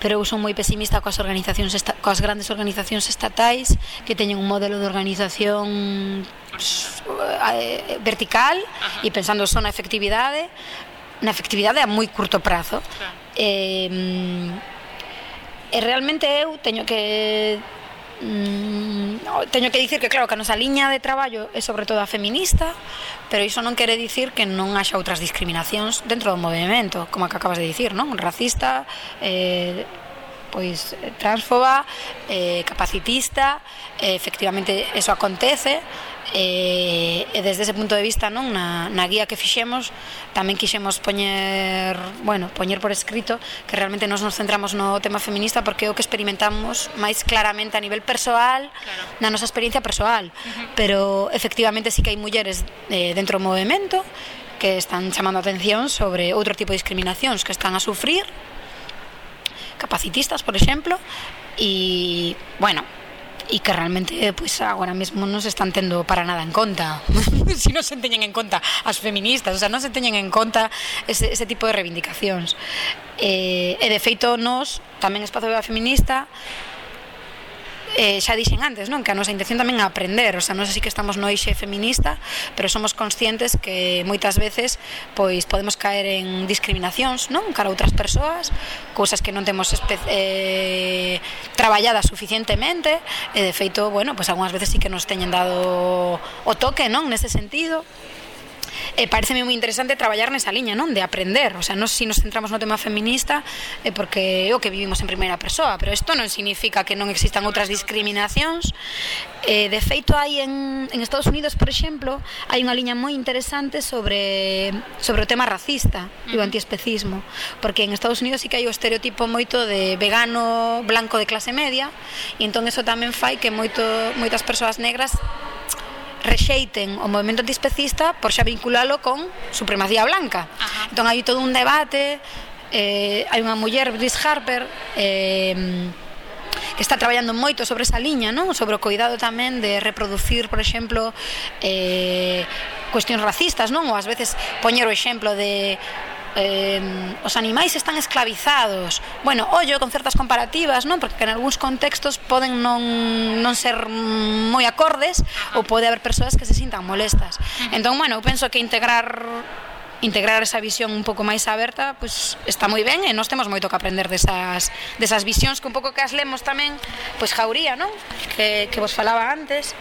S6: pero eu son moi pesimista coas organizacións esta, coas grandes organizacións estatais que teñen un modelo de organización eh, eh, vertical e pensando só na efectividade, na efectividade a moi curto prazo. E, eh, mm, e realmente eu teño que mm, teño que dicir que claro que a nosa liña de traballo é sobre todo a feminista pero iso non quere dicir que non haxa outras discriminacións dentro do movimento como que acabas de dicir, non? racista eh, pois eh, transfoba, eh, capacitista, eh, efectivamente eso acontece, e, e desde ese punto de vista non na, na guía que fixemos tamén quixemos poñer bueno, poñer por escrito que realmente nos nos centramos no tema feminista porque é o que experimentamos máis claramente a nivel persoal claro. na nosa experiencia persoal uh -huh. pero efectivamente sí que hai mulleres eh, dentro do movimento que están chamando a atención sobre outro tipo de discriminacións que están a sufrir capacitistas, por exemplo, e, bueno, e que realmente pois agora mesmo non se están tendo para nada en conta. [laughs] Si non se teñen en conta as feministas o sea, non se teñen en conta ese, ese tipo de reivindicacións eh, e de feito nos tamén Espazo Viva Feminista eh, xa dixen antes, non? Que a nosa intención tamén é aprender, o sea, non sei que estamos no eixe feminista, pero somos conscientes que moitas veces pois podemos caer en discriminacións, non? Cara a outras persoas, cousas que non temos eh, traballadas suficientemente, e de feito, bueno, pois algunhas veces sí que nos teñen dado o toque, non? Nese sentido. Eh, e pareceme moi interesante traballar nesa liña, non? De aprender, o sea, non si nos centramos no tema feminista é porque é o que vivimos en primeira persoa, pero isto non significa que non existan outras discriminacións. Eh, de feito hai en en Estados Unidos, por exemplo, hai unha liña moi interesante sobre sobre o tema racista e o antiespecismo, porque en Estados Unidos sí que hai o estereotipo moito de vegano blanco de clase media, e entón eso tamén fai que moito moitas persoas negras rexeiten o movimento antiespecista por xa vinculalo con supremacía blanca. Ajá. Entón hai todo un debate, eh, hai unha muller, Brice Harper, eh, que está traballando moito sobre esa liña, non? Sobre o cuidado tamén de reproducir, por exemplo, eh, cuestións racistas, non? Ou ás veces poñer o exemplo de eh, os animais están esclavizados. Bueno, ollo con certas comparativas, non? Porque en algúns contextos poden non, non ser moi acordes ou pode haber persoas que se sintan molestas. Entón, bueno, eu penso que integrar integrar esa visión un pouco máis aberta, pois está moi ben e nós temos moito que aprender desas desas visións que un pouco que as lemos tamén, pois Jauría, non? Que que vos falaba antes.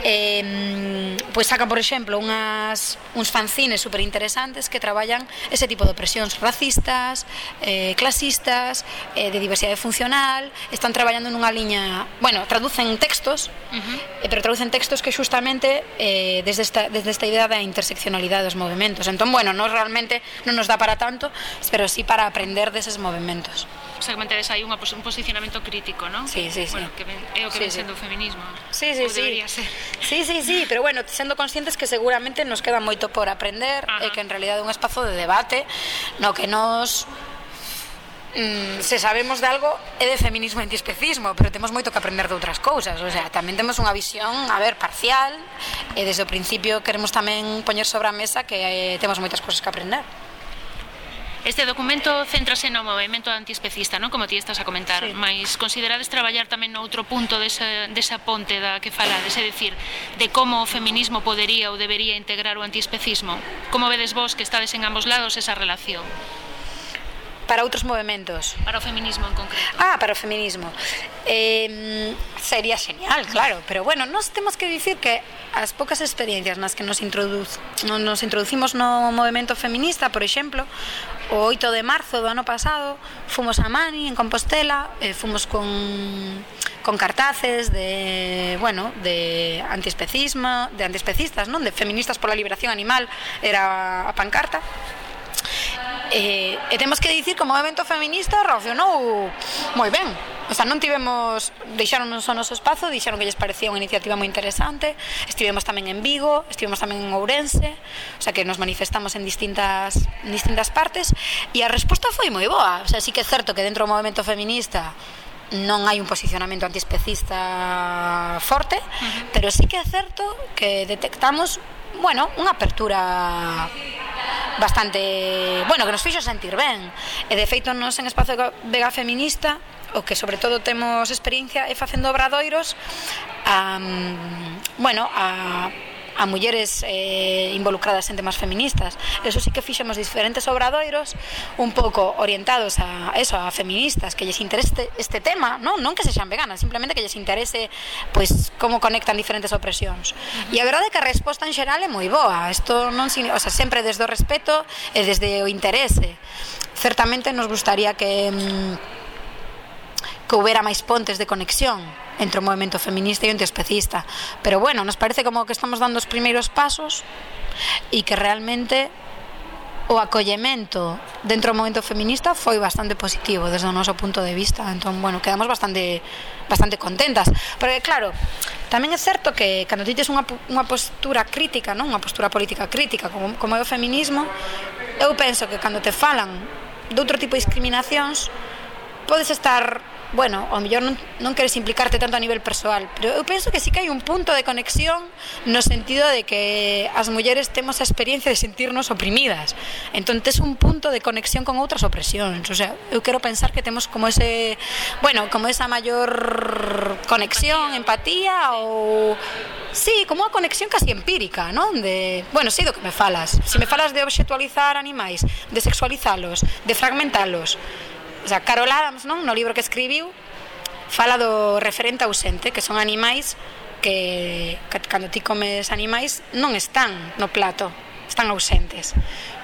S6: Eh, pois saca, por exemplo, unhas uns fanzines super interesantes que traballan ese tipo de opresións racistas, eh clasistas, eh de diversidade funcional, están traballando nunha liña, bueno, traducen textos, uh -huh. eh, pero traducen textos que xustamente eh desde esta desde esta idea da interseccionalidade dos movimentos. Entón, bueno, nos realmente non nos dá para tanto, pero sí para aprender deses movimentos.
S3: O sea, que mantedes aí un posicionamento crítico, non?
S6: Sí, sí, sí.
S3: Bueno, que ven, é o que sí, ven sendo sí. o feminismo.
S6: Sí, sí, sí. debería ser. Sí, sí, sí, pero bueno, sendo conscientes que seguramente nos queda moito por aprender Ajá. e que en realidad é un espazo de debate no que nos mm, se sabemos de algo é de feminismo e antiespecismo, pero temos moito que aprender de outras cousas, o sea, tamén temos unha visión, a ver, parcial, e desde o principio queremos tamén poñer sobre a mesa que eh, temos moitas cousas que aprender.
S3: Este documento centrase no movimento antiespecista, non? Como ti estás a comentar, sí. mas considerades traballar tamén no outro punto desa, desa ponte da que falades, é dicir, de como o feminismo podería ou debería integrar o antiespecismo? Como vedes vos que estades en ambos lados esa relación?
S6: para outros movimentos.
S3: Para o feminismo en concreto.
S6: Ah, para o feminismo. Eh, sería genial, claro, pero bueno, nós temos que dicir que as poucas experiencias nas que nos, introduz, nos introducimos no movimento feminista, por exemplo, o 8 de marzo do ano pasado fomos a Mani, en Compostela, eh, fomos con con cartaces de, bueno, de antiespecismo, de antiespecistas, non? De feministas pola liberación animal, era a pancarta E, e temos que dicir que o movimento feminista reaccionou moi ben. O sea, non tivemos, deixáronos o noso espazo, dixeron que lles parecía unha iniciativa moi interesante. Estivemos tamén en Vigo, estivemos tamén en Ourense, o sea, que nos manifestamos en distintas en distintas partes e a resposta foi moi boa. O sea, sí que é certo que dentro do movimento feminista non hai un posicionamento antiespecista forte, uh -huh. pero sí que é certo que detectamos bueno, unha apertura bastante, bueno, que nos fixo sentir ben. E de feito nos en espazo vega feminista o que sobre todo temos experiencia é facendo obradoiros a, bueno, a a mulleres eh, involucradas en temas feministas. Eso sí que fixemos diferentes obradoiros un pouco orientados a eso, a feministas, que lles interese este tema, non, non que se xan veganas, simplemente que lles interese pois como conectan diferentes opresións. Uh -huh. E a verdade é que a resposta en xeral é moi boa. Isto non, o sea, sempre desde o respeto e desde o interese. Certamente nos gustaría que mm, que houbera máis pontes de conexión entre o movimento feminista e o antiespecista. Pero bueno, nos parece como que estamos dando os primeiros pasos e que realmente o acollemento dentro do movimento feminista foi bastante positivo desde o noso punto de vista. Entón, bueno, quedamos bastante bastante contentas, porque claro, tamén é certo que cando ti tes unha, unha postura crítica, non, unha postura política crítica, como, como é o feminismo, eu penso que cando te falan de outro tipo de discriminacións, podes estar bueno, ao mellor non, non queres implicarte tanto a nivel persoal, pero eu penso que sí que hai un punto de conexión no sentido de que as mulleres temos a experiencia de sentirnos oprimidas. Entón tes un punto de conexión con outras opresións, o sea, eu quero pensar que temos como ese, bueno, como esa maior conexión, empatía, empatía ou Sí, como unha conexión casi empírica, non? De, bueno, sei do que me falas. Se me falas de obxectualizar animais, de sexualizalos, de fragmentalos, O sea, Carol Adams, non, no libro que escribiu, fala do referente ausente, que son animais que, que cando ti comes animais non están no plato, están ausentes.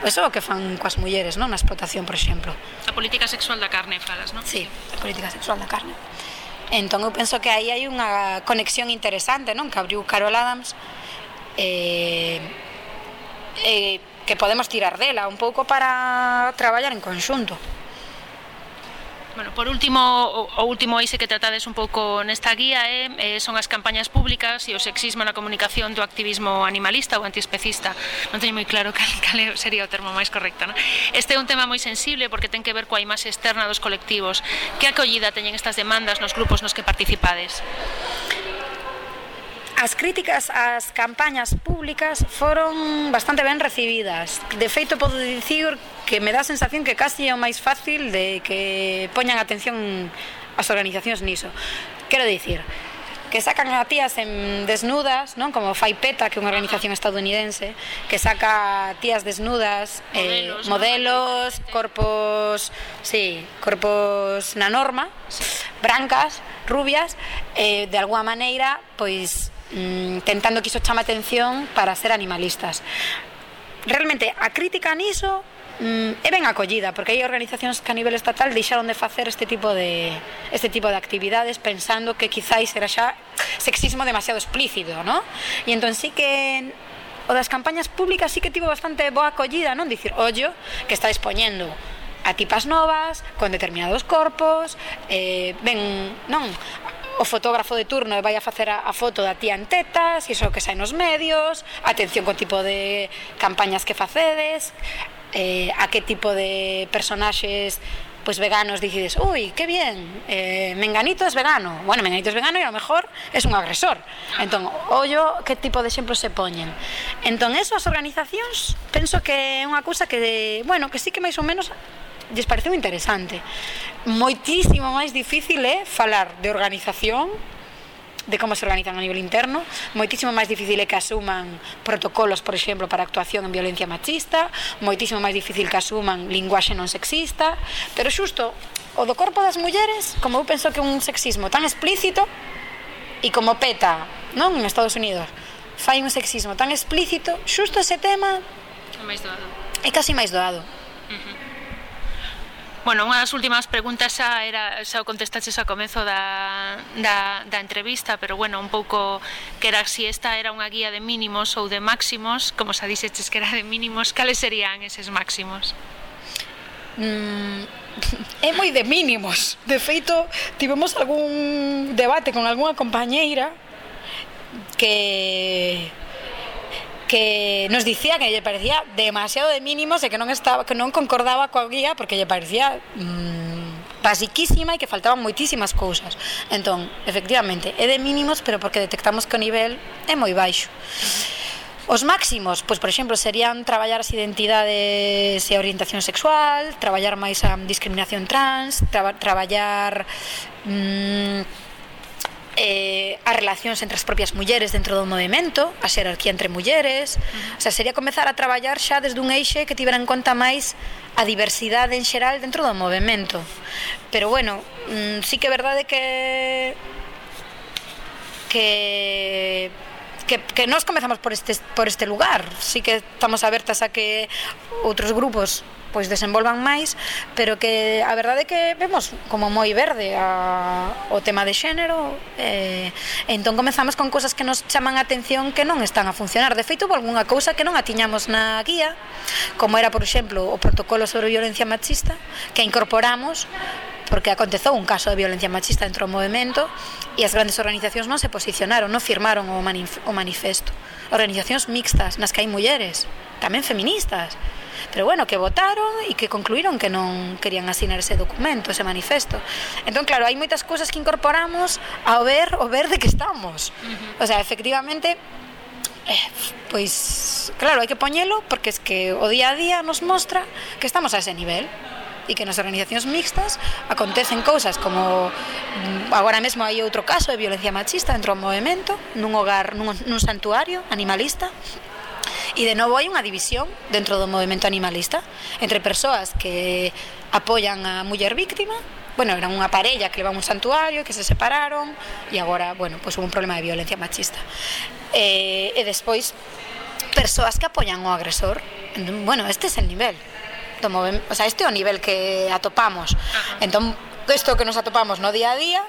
S6: Pois Eso é o que fan coas mulleres, non? Na explotación, por exemplo.
S3: A política sexual da carne falas, non?
S6: Sí, a política sexual da carne. Entón eu penso que aí hai unha conexión interesante, non? Que abriu Carol Adams eh, eh, que podemos tirar dela un pouco para traballar en conxunto.
S3: Bueno, por último, o, o último eixe que tratades un pouco nesta guía é, eh, son as campañas públicas e o sexismo na comunicación do activismo animalista ou antiespecista. Non teño moi claro [laughs] cal, cal sería o termo máis correcto. Non? Este é un tema moi sensible porque ten que ver coa imaxe externa dos colectivos. Que acollida teñen estas demandas nos grupos nos que participades?
S6: As críticas ás campañas públicas foron bastante ben recibidas. De feito, podo dicir que me dá a sensación que casi é o máis fácil de que poñan atención as organizacións niso. Quero dicir, que sacan a tías en desnudas, non? Como Fai PETA, que é unha organización estadounidense, que saca tías desnudas,
S3: modelos,
S6: eh, modelos
S3: ¿no?
S6: corpos, sí, corpos na norma, sí. brancas, rubias, eh, de alguma maneira, pois mm, tentando que iso chama atención para ser animalistas realmente a crítica niso mm, é ben acollida, porque hai organizacións que a nivel estatal deixaron de facer este tipo de este tipo de actividades pensando que quizáis era xa sexismo demasiado explícito, ¿no? E entón sí que o das campañas públicas sí que tivo bastante boa acollida, non? Dicir, ollo, que estáis poñendo a tipas novas, con determinados corpos, eh, ben, non, o fotógrafo de turno vai a facer a, a foto da tía en tetas, iso que sai nos medios, atención co tipo de campañas que facedes, eh, a que tipo de personaxes pois pues, veganos dicides, ui, que bien, eh, Menganito es vegano. Bueno, Menganito es vegano e ao mellor es un agresor. Entón, ollo que tipo de exemplos se poñen. Entón, eso as organizacións, penso que é unha cousa que, de, bueno, que sí que máis ou menos lles pareceu interesante. Moitísimo máis difícil é falar de organización, de como se organizan a nivel interno, moitísimo máis difícil é que asuman protocolos, por exemplo, para actuación en violencia machista, moitísimo máis difícil que asuman linguaxe non sexista, pero xusto, o do corpo das mulleres, como eu penso que un sexismo tan explícito e como peta, non, en Estados Unidos, fai un sexismo tan explícito, xusto ese tema
S3: é máis doado.
S6: É casi máis doado.
S3: Bueno, unha das últimas preguntas xa era xa o contestaches ao comezo da, da, da entrevista, pero bueno, un pouco que era si esta era unha guía de mínimos ou de máximos, como xa dixeches que era de mínimos, cales serían eses máximos?
S6: Mm, [laughs] é moi de mínimos. De feito, tivemos algún debate con algunha compañeira que que nos dicía que lle parecía demasiado de mínimos e que non estaba que non concordaba coa guía porque lle parecía mmm, basiquísima e que faltaban moitísimas cousas. Entón, efectivamente, é de mínimos, pero porque detectamos que o nivel é moi baixo. Os máximos, pois por exemplo, serían traballar as identidades e a orientación sexual, traballar máis a discriminación trans, tra traballar Mmm, eh, as relacións entre as propias mulleres dentro do movimento, a xerarquía entre mulleres, uh -huh. o sea, sería comezar a traballar xa desde un eixe que tivera en conta máis a diversidade en xeral dentro do movimento. Pero bueno, mm, sí que é verdade que que que, que nós comezamos por este, por este lugar sí que estamos abertas a que outros grupos pois desenvolvan máis, pero que a verdade é que vemos como moi verde a, o tema de xénero, eh, entón comezamos con cousas que nos chaman a atención que non están a funcionar. De feito, houve algunha cousa que non a tiñamos na guía, como era, por exemplo, o protocolo sobre violencia machista, que incorporamos porque aconteceu un caso de violencia machista dentro do movimento e as grandes organizacións non se posicionaron, non firmaron o, manif o manifesto. Organizacións mixtas nas que hai mulleres, tamén feministas, pero bueno, que votaron e que concluíron que non querían asinar ese documento, ese manifesto. Entón, claro, hai moitas cousas que incorporamos ao ver o verde que estamos. Uh -huh. O sea, efectivamente, eh, pois claro, hai que poñelo porque es que o día a día nos mostra que estamos a ese nivel e que nas organizacións mixtas acontecen cousas como mm, agora mesmo hai outro caso de violencia machista dentro do movimento, nun hogar, nun, nun santuario animalista E de novo hai unha división dentro do movimento animalista entre persoas que apoian a muller víctima Bueno, eran unha parella que levan un santuario que se separaron e agora, bueno, pois pues, un problema de violencia machista. Eh, e, e despois persoas que apoian o agresor. Bueno, este é o nivel. Do o sea, este é o nivel que atopamos. Entón, isto que nos atopamos no día a día,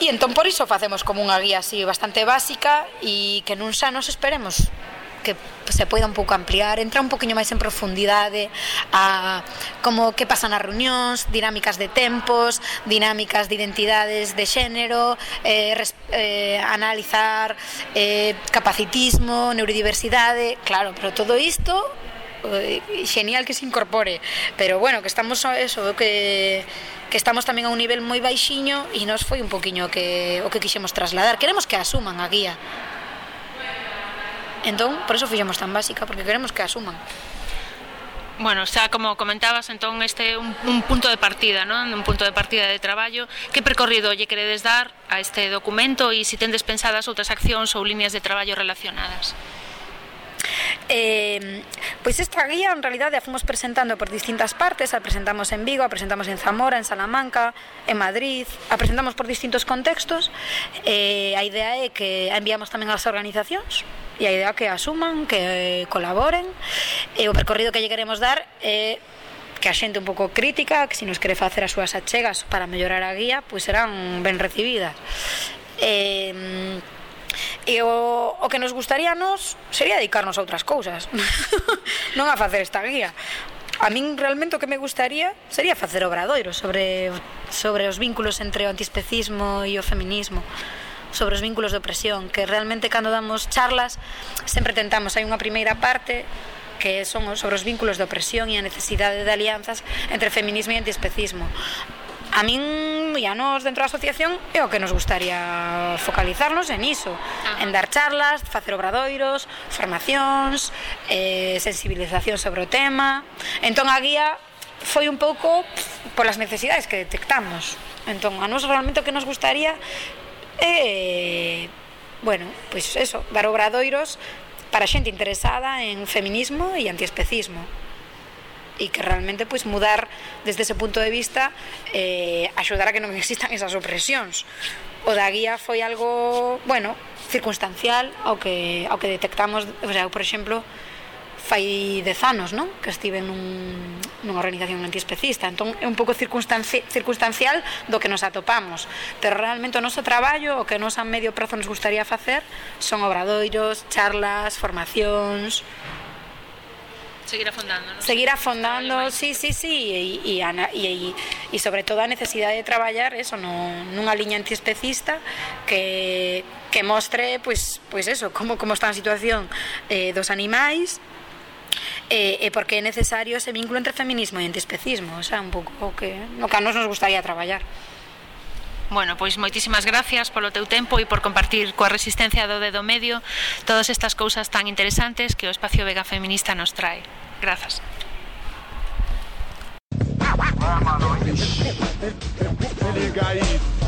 S6: E entón por iso facemos como unha guía así bastante básica e que nun xa nos esperemos que se poida un pouco ampliar, entrar un poquinho máis en profundidade a como que pasan as reunións, dinámicas de tempos, dinámicas de identidades de xénero, eh, res, eh, analizar eh, capacitismo, neurodiversidade, claro, pero todo isto eh, genial que se incorpore, pero bueno, que estamos eso, que que estamos tamén a un nivel moi baixiño e nos foi un poquinho que o que quixemos trasladar. Queremos que asuman a guía, Entón, por eso fixemos tan básica, porque queremos que asuman.
S3: Bueno, xa como comentabas, entón este é un, un punto de partida, non? Un punto de partida de traballo. Que percorrido lle queredes dar a este documento e se si tendes pensadas outras accións ou líneas de traballo relacionadas?
S6: Eh, pois esta guía en realidade a fomos presentando por distintas partes, a presentamos en Vigo, a presentamos en Zamora, en Salamanca, en Madrid, a presentamos por distintos contextos. Eh, a idea é que a enviamos tamén ás organizacións e a idea que asuman, que eh, colaboren. Eh, e o percorrido que lle queremos dar é que a xente un pouco crítica, que se nos quere facer as súas achegas para mellorar a guía, pois serán ben recibidas. Eh, E o, o que nos gustaría nos sería dedicarnos a outras cousas [laughs] Non a facer esta guía. A min realmente o que me gustaría sería facer obradoiro sobre, sobre os vínculos entre o antispecismo e o feminismo sobre os vínculos de opresión, que realmente cando damos charlas sempre tentamos, hai unha primeira parte que son sobre os vínculos de opresión e a necesidade de alianzas entre feminismo e antiespecismo. A min e a nós dentro da asociación é o que nos gustaría focalizarnos en iso, Ajá. en dar charlas, facer obradoiros, formacións, eh, sensibilización sobre o tema. Entón a guía foi un pouco polas necesidades que detectamos. Entón, a nós realmente o que nos gustaría e bueno, pois eso, dar obradoiros para xente interesada en feminismo e antiespecismo. E que realmente pois mudar desde ese punto de vista eh, axudar a que non [laughs] existan esas opresións. O da guía foi algo bueno, circunstancial ao que, ao que detectamos. O sea, eu, por exemplo, fai dez anos, non? Que estive nun, nunha organización antiespecista. Entón, é un pouco circunstanci circunstancial do que nos atopamos. Pero realmente o noso traballo, o que nos a medio prazo nos gustaría facer, son obradoiros, charlas, formacións,
S3: Seguir afondando, non?
S6: Seguir afondando, sí, sí, sí, e, e, e, e sobre todo a necesidade de traballar eso no, nunha liña antiespecista que, que mostre, pois, pues, pois pues eso, como, como está a situación eh, dos animais, e, e porque é necesario ese vínculo entre feminismo e antiespecismo, o sea, un pouco o que, no que a nos nos gustaría traballar.
S3: Bueno, pois moitísimas gracias polo teu tempo e por compartir coa resistencia do dedo medio todas estas cousas tan interesantes que o Espacio Vega Feminista nos trae. Grazas.
S7: Liga aí.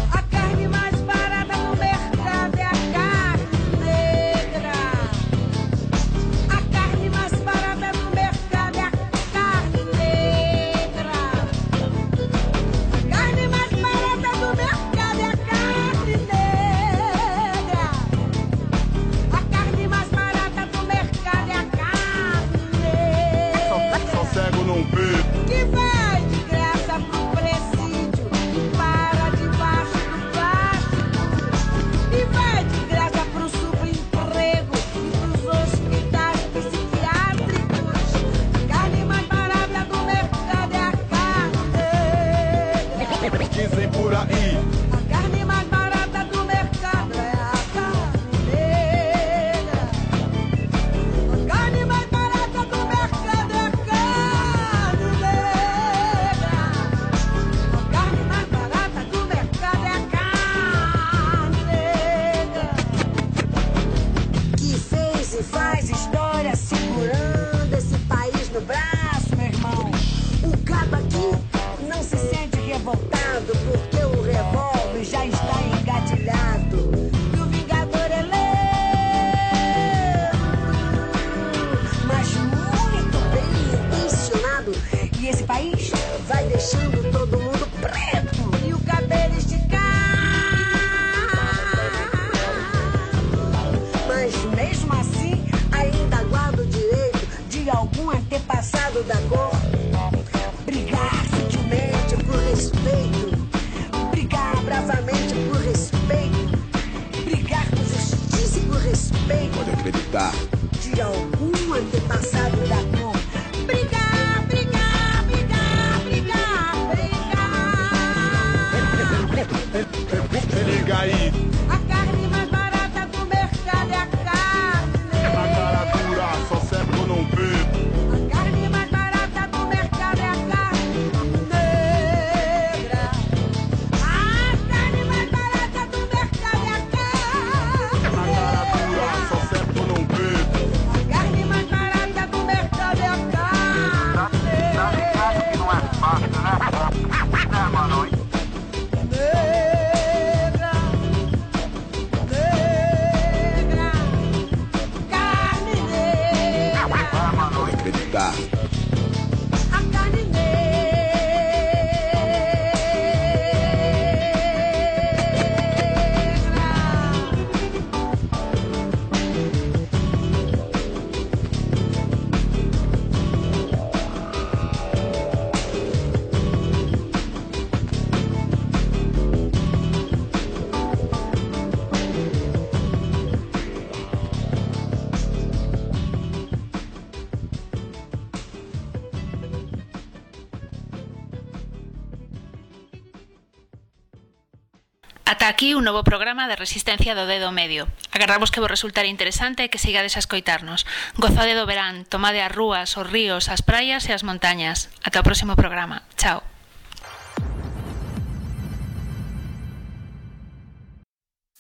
S3: aquí un novo programa de Resistencia do Dedo Medio. Agarramos que vos resultare interesante e que sigades a escoitarnos. Gozade do verán, tomade as rúas, os ríos, as praias e as montañas. Ata o próximo programa. Chao.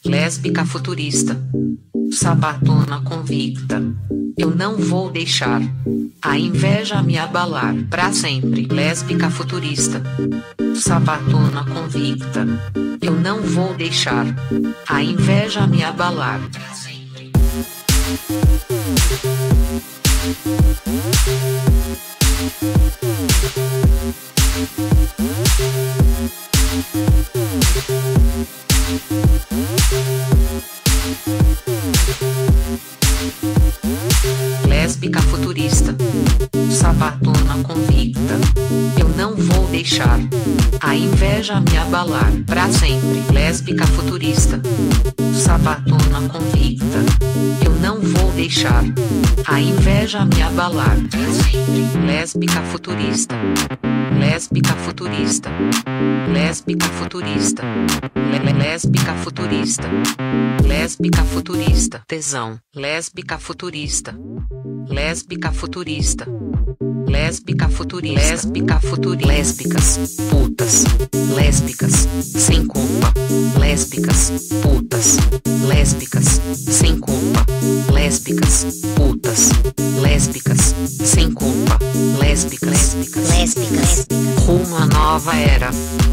S8: Lésbica futurista. Sabatona convicta. Eu não vou deixar a inveja me abalar pra sempre. Lésbica futurista. Sabatona convicta. Eu não vou deixar a inveja me abalar. pra sempre. Lésbica sabatona convicta. Eu não vou deixar a inveja me abalar pra sempre. Lésbica futurista, sabatona convicta. Eu não vou deixar a inveja me abalar pra sempre. Lésbica futurista, lésbica futurista, lésbica futurista, lésbica futurista, lésbica futurista, tesão, lésbica futurista, lésbica futurista. Lésbica futurista, lésbica futurista, lésbicas, putas, lésbicas, sem culpa, lésbicas, putas, lésbicas, sem culpa, lésbicas, putas, lésbicas, sem culpa, lésbicas, lésbicas, rumo à nova era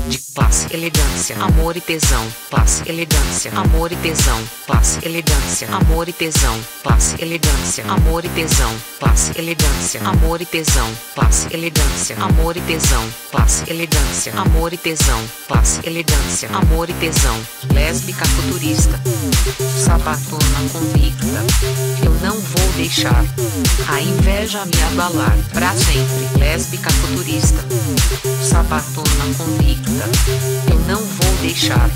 S8: de classe, elegância, amor e tesão, classe, elegância, amor e tesão, classe, elegância, amor e tesão, classe, elegância, amor e tesão, classe, elegância, amor e tesão, classe, elegância, amor e tesão, classe, elegância, amor e tesão, classe, elegância, amor e tesão, lésbica futurista, sabatona convicta. Eu não vou deixar a inveja me abalar pra sempre, lésbica futurista, sabatona convicta. Eu não vou deixar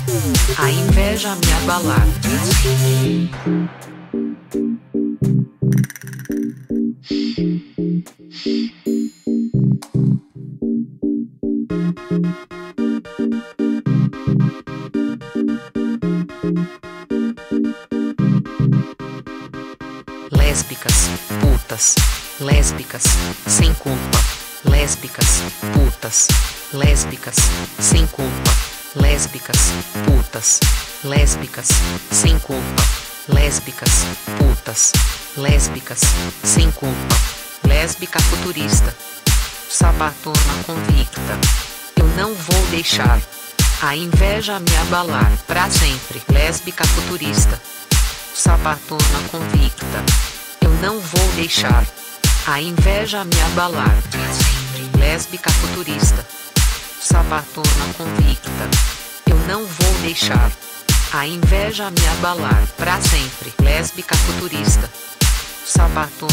S8: a inveja me abalar pra sempre. Lésbicas, putas, lésbicas, sem culpa, lésbicas, putas, lésbicas, sem culpa, lésbicas, putas, lésbicas, sem culpa, lésbicas, putas, lésbicas, sem culpa, lésbica futurista, sabatona convicta. Eu não vou deixar a inveja me abalar pra sempre, lésbica futurista sabatona convicta. Eu não vou deixar a inveja me abalar. Lésbica futurista. Sabatona convicta. Eu não vou deixar a inveja me abalar pra sempre. Lésbica futurista. Sabatona